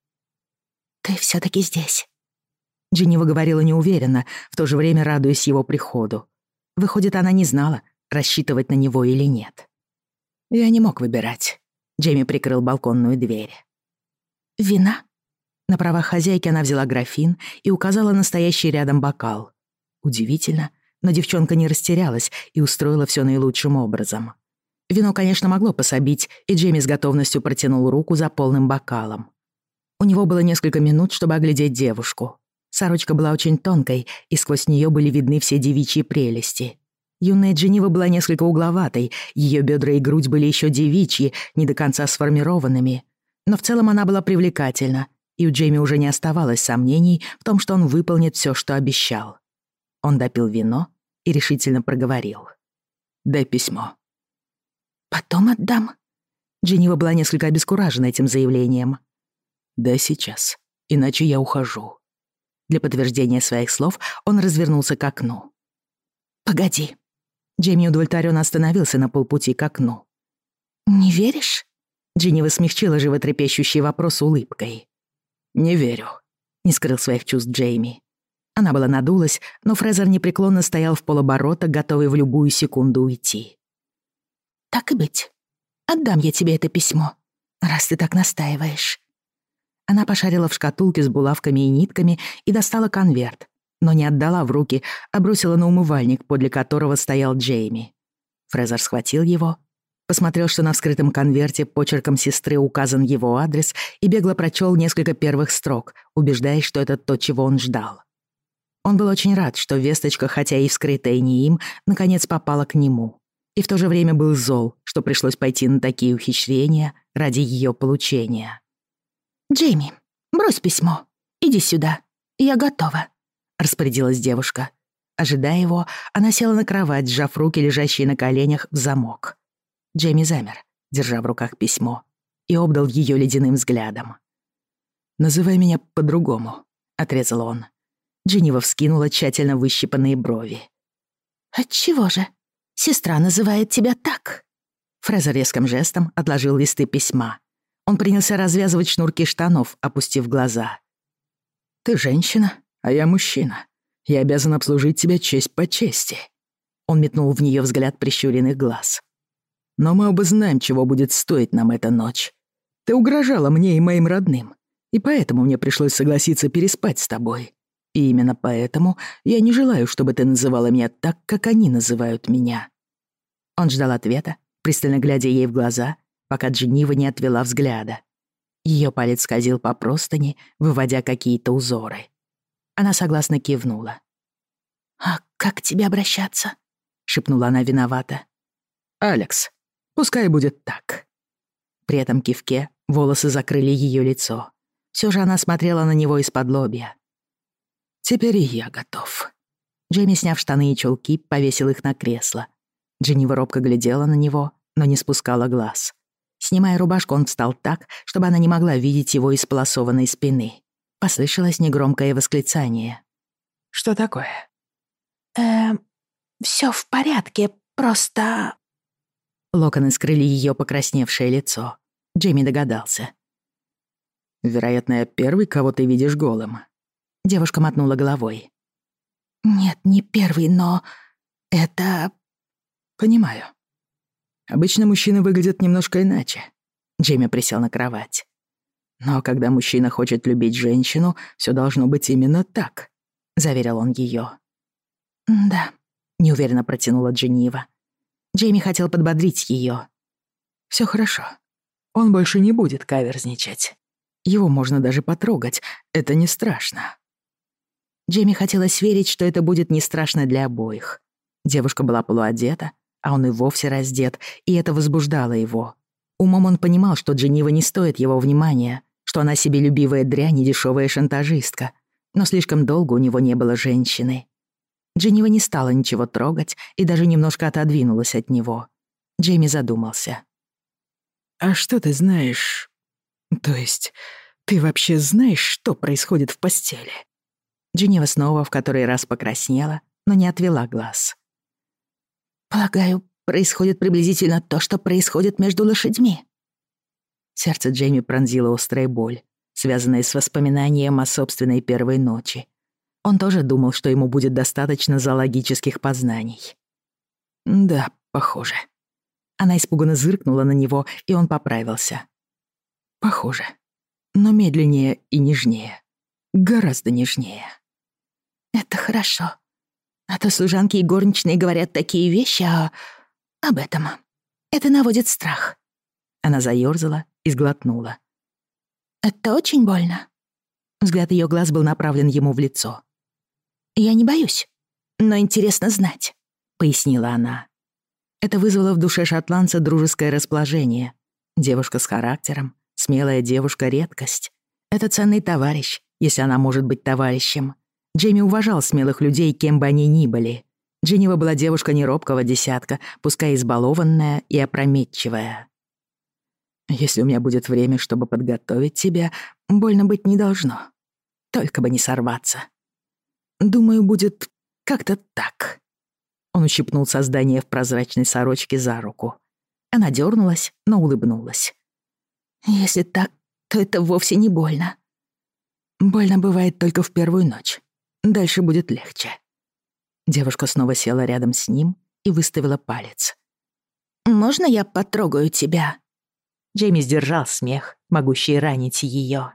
«Ты все таки здесь?» Дженнива говорила неуверенно, в то же время радуясь его приходу. Выходит, она не знала, рассчитывать на него или нет. «Я не мог выбирать», — Джейми прикрыл балконную дверь. «Вина?» На правах хозяйки она взяла графин и указала настоящий рядом бокал. Удивительно, но девчонка не растерялась и устроила все наилучшим образом. Вино, конечно, могло пособить, и Джейми с готовностью протянул руку за полным бокалом. У него было несколько минут, чтобы оглядеть девушку. Сорочка была очень тонкой, и сквозь нее были видны все девичьи прелести. Юная Дженива была несколько угловатой, ее бедра и грудь были еще девичьи, не до конца сформированными. Но в целом она была привлекательна, и у Джейми уже не оставалось сомнений в том, что он выполнит все, что обещал. Он допил вино и решительно проговорил. «Дай письмо». «Потом отдам». Дженнива была несколько обескуражена этим заявлением. «Да сейчас, иначе я ухожу». Для подтверждения своих слов он развернулся к окну. «Погоди». Джейми удовлетворенно остановился на полпути к окну. «Не веришь?» Дженнива смягчила животрепещущий вопрос улыбкой. «Не верю», — не скрыл своих чувств Джейми. Она была надулась, но Фрезер непреклонно стоял в полоборота, готовый в любую секунду уйти. Так и быть. Отдам я тебе это письмо, раз ты так настаиваешь». Она пошарила в шкатулке с булавками и нитками и достала конверт, но не отдала в руки, а бросила на умывальник, подле которого стоял Джейми. Фрезер схватил его, посмотрел, что на вскрытом конверте почерком сестры указан его адрес и бегло прочел несколько первых строк, убеждаясь, что это то, чего он ждал. Он был очень рад, что весточка, хотя и вскрытая не им, наконец попала к нему и в то же время был зол, что пришлось пойти на такие ухищрения ради ее получения. «Джейми, брось письмо. Иди сюда. Я готова», — распорядилась девушка. Ожидая его, она села на кровать, сжав руки, лежащие на коленях, в замок. Джейми замер, держа в руках письмо, и обдал ее ледяным взглядом. «Называй меня по-другому», — отрезал он. Дженнива вскинула тщательно выщипанные брови. «Отчего же?» Сестра называет тебя так». Фрезер резким жестом отложил листы письма. Он принялся развязывать шнурки штанов, опустив глаза. «Ты женщина, а я мужчина. Я обязан обслужить тебя честь по чести». Он метнул в нее взгляд прищуренных глаз. «Но мы оба знаем, чего будет стоить нам эта ночь. Ты угрожала мне и моим родным, и поэтому мне пришлось согласиться переспать с тобой. И именно поэтому я не желаю, чтобы ты называла меня так, как они называют меня». Он ждал ответа, пристально глядя ей в глаза, пока Дженнива не отвела взгляда. Ее палец скользил по простыни, выводя какие-то узоры. Она согласно кивнула. «А как к тебе обращаться?» — шепнула она виновата. «Алекс, пускай будет так». При этом кивке волосы закрыли ее лицо. Все же она смотрела на него из-под лобья. Теперь и я готов». Джейми, сняв штаны и чулки, повесил их на кресло. Дженнива робко глядела на него, но не спускала глаз. Снимая рубашку, он встал так, чтобы она не могла видеть его исполосованной спины. Послышалось негромкое восклицание. «Что такое?» «Эм, всё в порядке, просто...» Локоны скрыли её покрасневшее лицо. Джейми догадался. «Вероятно, я первый, кого ты видишь голым», Девушка мотнула головой. «Нет, не первый, но... это...» «Понимаю. Обычно мужчины выглядят немножко иначе». Джейми присел на кровать. «Но когда мужчина хочет любить женщину, все должно быть именно так», — заверил он ее. «Да», — неуверенно протянула Дженнива. Джейми хотел подбодрить ее. Все хорошо. Он больше не будет каверзничать. Его можно даже потрогать, это не страшно. Джейми хотелось верить, что это будет не страшно для обоих. Девушка была полуодета, а он и вовсе раздет, и это возбуждало его. Умом он понимал, что Дженнива не стоит его внимания, что она себе любивая дрянь и дешёвая шантажистка. Но слишком долго у него не было женщины. Дженнива не стала ничего трогать и даже немножко отодвинулась от него. Джейми задумался. «А что ты знаешь? То есть, ты вообще знаешь, что происходит в постели?» Дженнива снова в который раз покраснела, но не отвела глаз. «Полагаю, происходит приблизительно то, что происходит между лошадьми». Сердце Джейми пронзило острая боль, связанная с воспоминанием о собственной первой ночи. Он тоже думал, что ему будет достаточно зоологических познаний. «Да, похоже». Она испуганно зыркнула на него, и он поправился. «Похоже. Но медленнее и нежнее. Гораздо нежнее». Это хорошо. А то служанки и горничные говорят такие вещи, а... об этом. Это наводит страх. Она заёрзала и сглотнула. Это очень больно. Взгляд её глаз был направлен ему в лицо. Я не боюсь, но интересно знать, пояснила она. Это вызвало в душе шотландца дружеское расположение. Девушка с характером, смелая девушка редкость. Это ценный товарищ, если она может быть товарищем. Джейми уважал смелых людей, кем бы они ни были. Дженнива была девушка неробкого десятка, пускай избалованная и опрометчивая. «Если у меня будет время, чтобы подготовить тебя, больно быть не должно. Только бы не сорваться. Думаю, будет как-то так». Он ущипнул создание в прозрачной сорочке за руку. Она дернулась, но улыбнулась. «Если так, то это вовсе не больно». «Больно бывает только в первую ночь. Дальше будет легче». Девушка снова села рядом с ним и выставила палец. «Можно я потрогаю тебя?» Джейми сдержал смех, могущий ранить ее.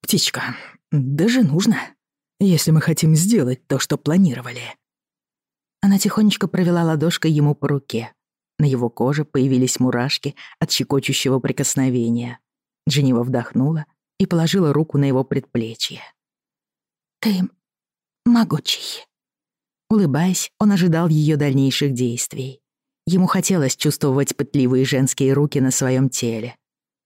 «Птичка, даже нужно, если мы хотим сделать то, что планировали». Она тихонечко провела ладошкой ему по руке. На его коже появились мурашки от щекочущего прикосновения. Дженнива вдохнула и положила руку на его предплечье. «Ты могучий». Улыбаясь, он ожидал ее дальнейших действий. Ему хотелось чувствовать пытливые женские руки на своем теле.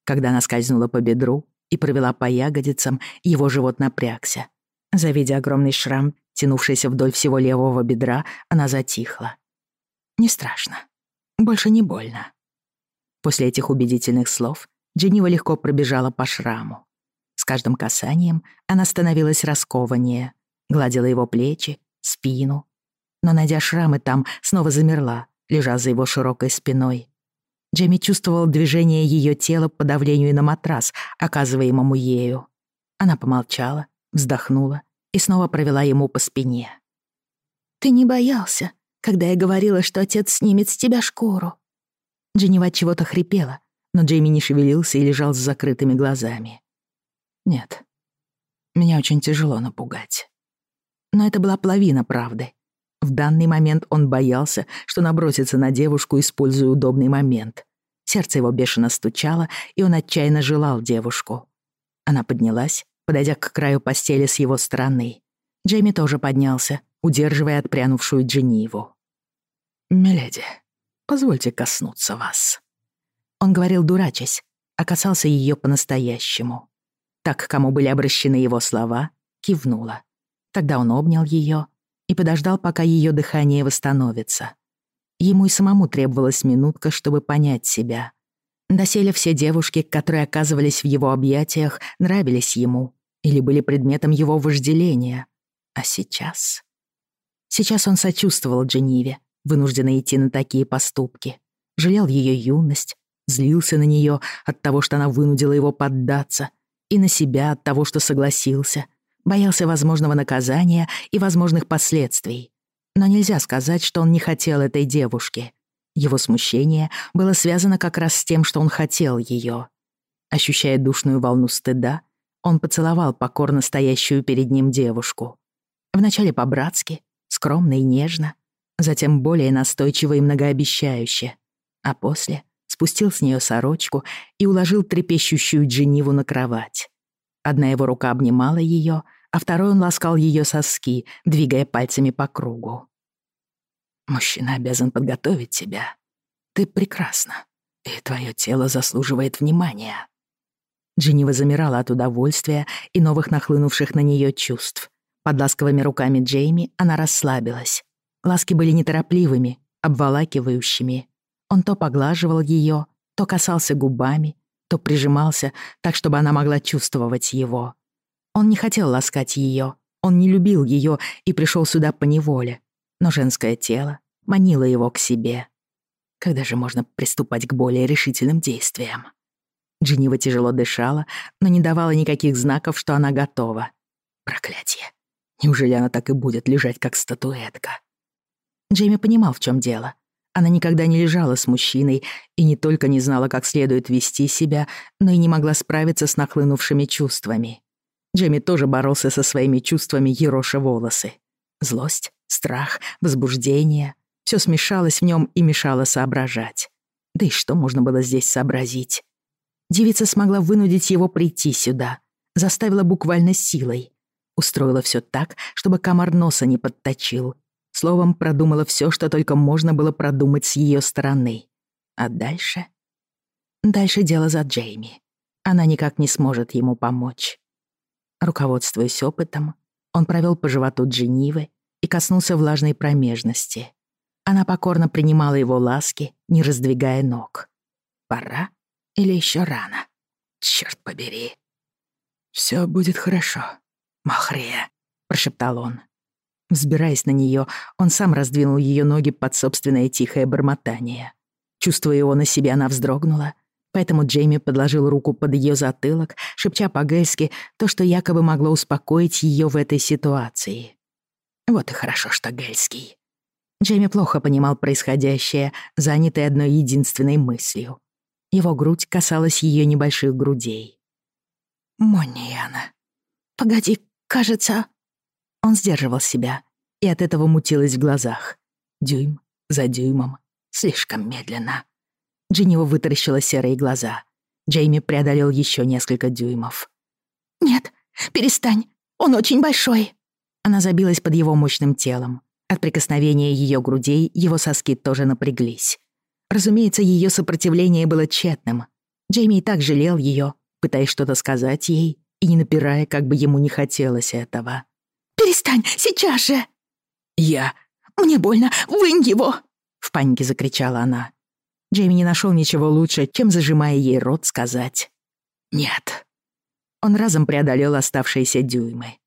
Когда она скользнула по бедру и провела по ягодицам, его живот напрягся. Завидя огромный шрам, тянувшийся вдоль всего левого бедра, она затихла. «Не страшно. Больше не больно». После этих убедительных слов Дженнива легко пробежала по шраму. С каждым касанием она становилась раскованнее — гладила его плечи, спину. Но, найдя шрамы там, снова замерла, лежа за его широкой спиной. Джейми чувствовал движение ее тела по давлению на матрас, оказываемому ею. Она помолчала, вздохнула и снова провела ему по спине. «Ты не боялся, когда я говорила, что отец снимет с тебя шкуру?» Дженнива чего-то хрипела, но Джейми не шевелился и лежал с закрытыми глазами. «Нет, меня очень тяжело напугать» но это была половина правды. В данный момент он боялся, что набросится на девушку, используя удобный момент. Сердце его бешено стучало, и он отчаянно желал девушку. Она поднялась, подойдя к краю постели с его стороны. Джейми тоже поднялся, удерживая отпрянувшую Джениву. «Миледи, позвольте коснуться вас». Он говорил, дурачась, а касался ее по-настоящему. Так, кому были обращены его слова, кивнула Тогда он обнял ее и подождал, пока ее дыхание восстановится. Ему и самому требовалась минутка, чтобы понять себя. Доселе все девушки, которые оказывались в его объятиях, нравились ему или были предметом его вожделения. А сейчас... Сейчас он сочувствовал Джениве, вынужденной идти на такие поступки. Жалел ее юность, злился на нее от того, что она вынудила его поддаться, и на себя от того, что согласился, боялся возможного наказания и возможных последствий. Но нельзя сказать, что он не хотел этой девушки. Его смущение было связано как раз с тем, что он хотел ее. Ощущая душную волну стыда, он поцеловал покорно стоящую перед ним девушку. Вначале по-братски, скромно и нежно, затем более настойчиво и многообещающе, а после спустил с нее сорочку и уложил трепещущую Джениву на кровать. Одна его рука обнимала ее, а второй он ласкал ее соски, двигая пальцами по кругу. «Мужчина обязан подготовить тебя. Ты прекрасна, и твое тело заслуживает внимания». Дженнива замирала от удовольствия и новых нахлынувших на нее чувств. Под ласковыми руками Джейми она расслабилась. Ласки были неторопливыми, обволакивающими. Он то поглаживал ее, то касался губами, то прижимался так, чтобы она могла чувствовать его. Он не хотел ласкать ее, он не любил ее и пришел сюда по неволе. Но женское тело манило его к себе. Когда же можно приступать к более решительным действиям? Дженнива тяжело дышала, но не давала никаких знаков, что она готова. Проклятие. Неужели она так и будет лежать, как статуэтка? Джейми понимал, в чем дело. Она никогда не лежала с мужчиной и не только не знала, как следует вести себя, но и не могла справиться с нахлынувшими чувствами. Джейми тоже боролся со своими чувствами Ероша волосы. Злость, страх, возбуждение — все смешалось в нем и мешало соображать. Да и что можно было здесь сообразить? Девица смогла вынудить его прийти сюда, заставила буквально силой. Устроила все так, чтобы комар носа не подточил. Словом, продумала все, что только можно было продумать с ее стороны. А дальше? Дальше дело за Джейми. Она никак не сможет ему помочь. Руководствуясь опытом, он провел по животу Дженивы и коснулся влажной промежности. Она покорно принимала его ласки, не раздвигая ног. Пора или еще рано? Черт побери. Все будет хорошо, Махрия, прошептал он. Взбираясь на нее, он сам раздвинул ее ноги под собственное тихое бормотание. Чувствуя его на себе, она вздрогнула Поэтому Джейми подложил руку под ее затылок, шепча по-гельски то, что якобы могло успокоить ее в этой ситуации. Вот и хорошо, что гельский. Джейми плохо понимал происходящее, занятый одной единственной мыслью. Его грудь касалась ее небольших грудей. «Моньяна, погоди, кажется...» Он сдерживал себя, и от этого мутилось в глазах. Дюйм за дюймом, слишком медленно. Джинни вытаращила серые глаза. Джейми преодолел еще несколько дюймов. «Нет, перестань, он очень большой!» Она забилась под его мощным телом. От прикосновения ее грудей его соски тоже напряглись. Разумеется, ее сопротивление было тщетным. Джейми и так жалел ее, пытаясь что-то сказать ей и не напирая, как бы ему не хотелось этого. «Перестань, сейчас же!» «Я...» «Мне больно, вынь его!» — в панике закричала она. Джейми не нашел ничего лучше, чем, зажимая ей рот, сказать «Нет». Он разом преодолел оставшиеся дюймы.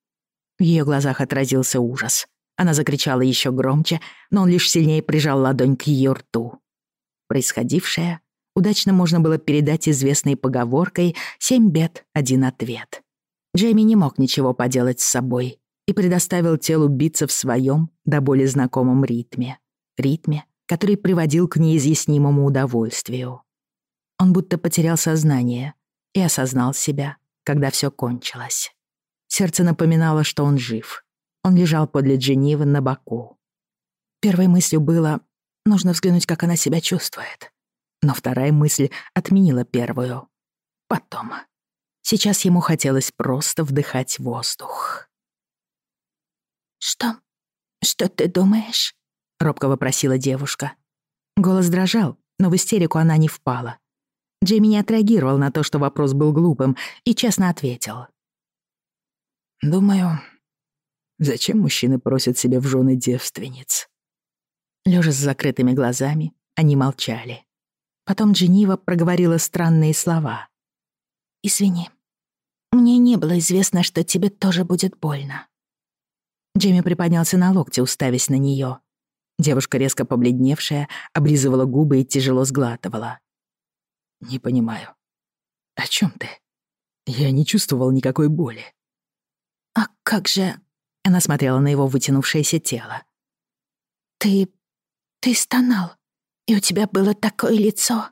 В ее глазах отразился ужас. Она закричала еще громче, но он лишь сильнее прижал ладонь к ее рту. Происходившее удачно можно было передать известной поговоркой «семь бед, один ответ». Джейми не мог ничего поделать с собой и предоставил телу биться в своем, до боли знакомом ритме. Ритме, который приводил к неизъяснимому удовольствию. Он будто потерял сознание и осознал себя, когда все кончилось. Сердце напоминало, что он жив. Он лежал подле Дженивы на боку. Первой мыслью было «нужно взглянуть, как она себя чувствует». Но вторая мысль отменила первую. Потом. Сейчас ему хотелось просто вдыхать воздух. «Что? Что ты думаешь?» — робко вопросила девушка. Голос дрожал, но в истерику она не впала. Джейми не отреагировал на то, что вопрос был глупым, и честно ответил. «Думаю, зачем мужчины просят себе в жены девственниц?» Лежа с закрытыми глазами, они молчали. Потом Дженива проговорила странные слова. «Извини, мне не было известно, что тебе тоже будет больно». Джейми приподнялся на локте, уставясь на нее. Девушка, резко побледневшая, облизывала губы и тяжело сглатывала. «Не понимаю. О чем ты? Я не чувствовал никакой боли». «А как же...» — она смотрела на его вытянувшееся тело. «Ты... ты стонал, и у тебя было такое лицо».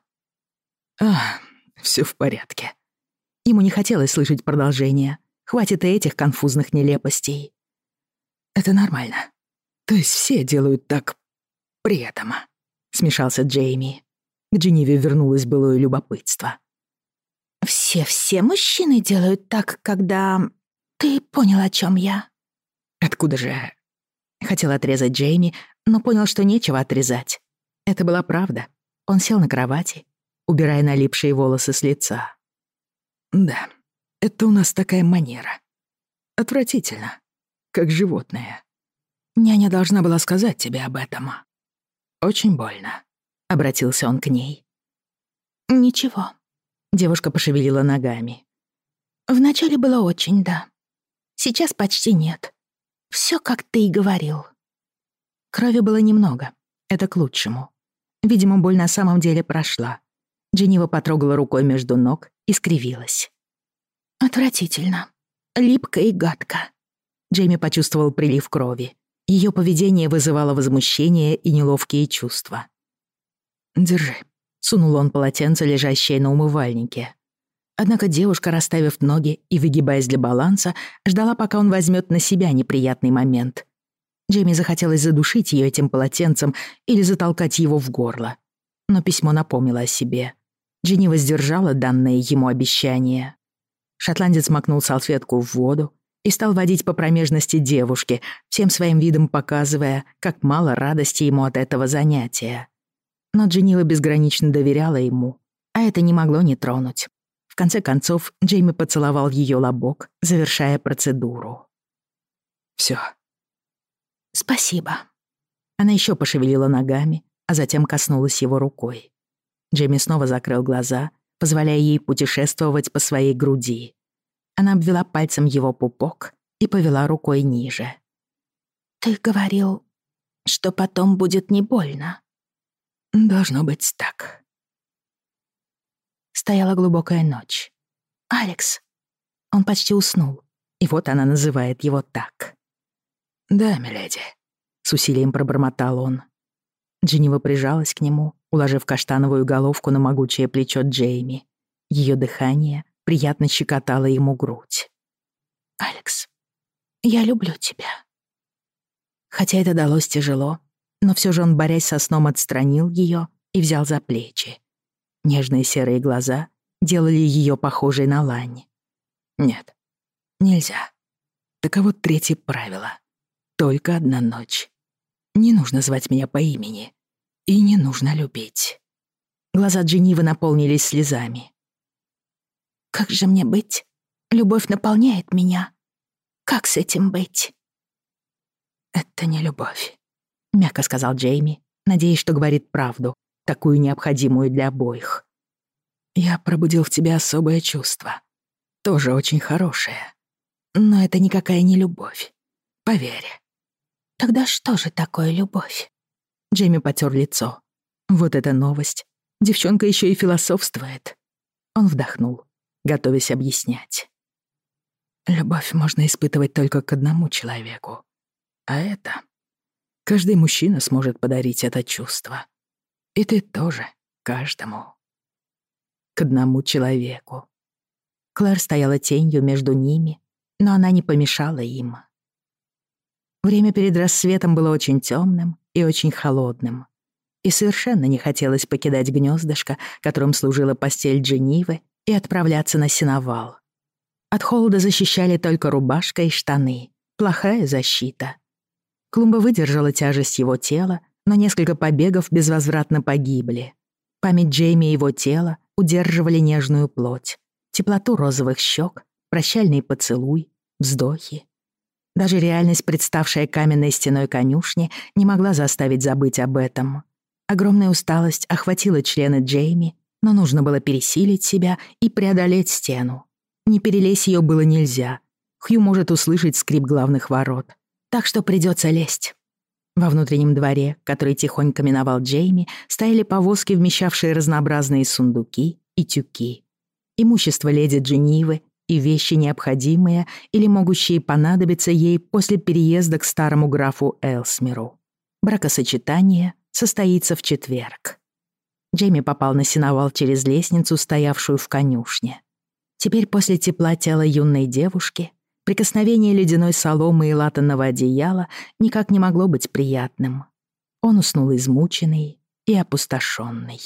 «Ах, все в порядке». Ему не хотелось слышать продолжение. Хватит и этих конфузных нелепостей. «Это нормально. То есть все делают так При этом, — смешался Джейми. К Дженеве вернулось былое любопытство. «Все-все мужчины делают так, когда... Ты понял, о чем я?» «Откуда же...» Хотел отрезать Джейми, но понял, что нечего отрезать. Это была правда. Он сел на кровати, убирая налипшие волосы с лица. «Да, это у нас такая манера. Отвратительно, как животное». Няня должна была сказать тебе об этом. Очень больно. Обратился он к ней. Ничего. Девушка пошевелила ногами. Вначале было очень, да. Сейчас почти нет. Все, как ты и говорил. Крови было немного. Это к лучшему. Видимо, боль на самом деле прошла. Дженнива потрогала рукой между ног и скривилась. «Отвратительно. Липко и гадко». Джейми почувствовал прилив крови. Ее поведение вызывало возмущение и неловкие чувства. «Держи», — сунул он полотенце, лежащее на умывальнике. Однако девушка, расставив ноги и выгибаясь для баланса, ждала, пока он возьмет на себя неприятный момент. Джейми захотелось задушить ее этим полотенцем или затолкать его в горло. Но письмо напомнило о себе. Дженни воздержала данное ему обещание. Шотландец макнул салфетку в воду, и стал водить по промежности девушки, всем своим видом показывая, как мало радости ему от этого занятия. Но Дженила безгранично доверяла ему, а это не могло не тронуть. В конце концов, Джейми поцеловал ее лобок, завершая процедуру. Всё. «Спасибо». Она ещё пошевелила ногами, а затем коснулась его рукой. Джейми снова закрыл глаза, позволяя ей путешествовать по своей груди. Она обвела пальцем его пупок и повела рукой ниже. «Ты говорил, что потом будет не больно». «Должно быть так». Стояла глубокая ночь. «Алекс!» Он почти уснул, и вот она называет его так. «Да, миледи», — с усилием пробормотал он. Дженнива прижалась к нему, уложив каштановую головку на могучее плечо Джейми. Ее дыхание приятно щекотала ему грудь. «Алекс, я люблю тебя». Хотя это далось тяжело, но все же он, борясь со сном, отстранил ее и взял за плечи. Нежные серые глаза делали ее похожей на лань. «Нет, нельзя. Таково третье правило. Только одна ночь. Не нужно звать меня по имени. И не нужно любить». Глаза Дженивы наполнились слезами. Как же мне быть? Любовь наполняет меня. Как с этим быть? Это не любовь, мягко сказал Джейми, надеясь, что говорит правду, такую необходимую для обоих. Я пробудил в тебе особое чувство, тоже очень хорошее. Но это никакая не любовь, поверь. Тогда что же такое любовь? Джейми потер лицо. Вот эта новость. Девчонка еще и философствует. Он вдохнул готовясь объяснять. Любовь можно испытывать только к одному человеку. А это... Каждый мужчина сможет подарить это чувство. И ты тоже каждому. К одному человеку. Клэр стояла тенью между ними, но она не помешала им. Время перед рассветом было очень темным и очень холодным. И совершенно не хотелось покидать гнездышко, которым служила постель Дженивы и отправляться на сеновал. От холода защищали только рубашка и штаны. Плохая защита. Клумба выдержала тяжесть его тела, но несколько побегов безвозвратно погибли. Память Джейми и его тела удерживали нежную плоть, теплоту розовых щек, прощальный поцелуй, вздохи. Даже реальность, представшая каменной стеной конюшни, не могла заставить забыть об этом. Огромная усталость охватила члены Джейми но нужно было пересилить себя и преодолеть стену. Не перелезть ее было нельзя. Хью может услышать скрип главных ворот. Так что придется лезть. Во внутреннем дворе, который тихонько миновал Джейми, стояли повозки, вмещавшие разнообразные сундуки и тюки. Имущество леди Дженивы и вещи, необходимые или могущие понадобиться ей после переезда к старому графу Элсмеру. Бракосочетание состоится в четверг. Джейми попал на сеновал через лестницу, стоявшую в конюшне. Теперь после тепла тела юной девушки прикосновение ледяной соломы и латанного одеяла никак не могло быть приятным. Он уснул измученный и опустошенный.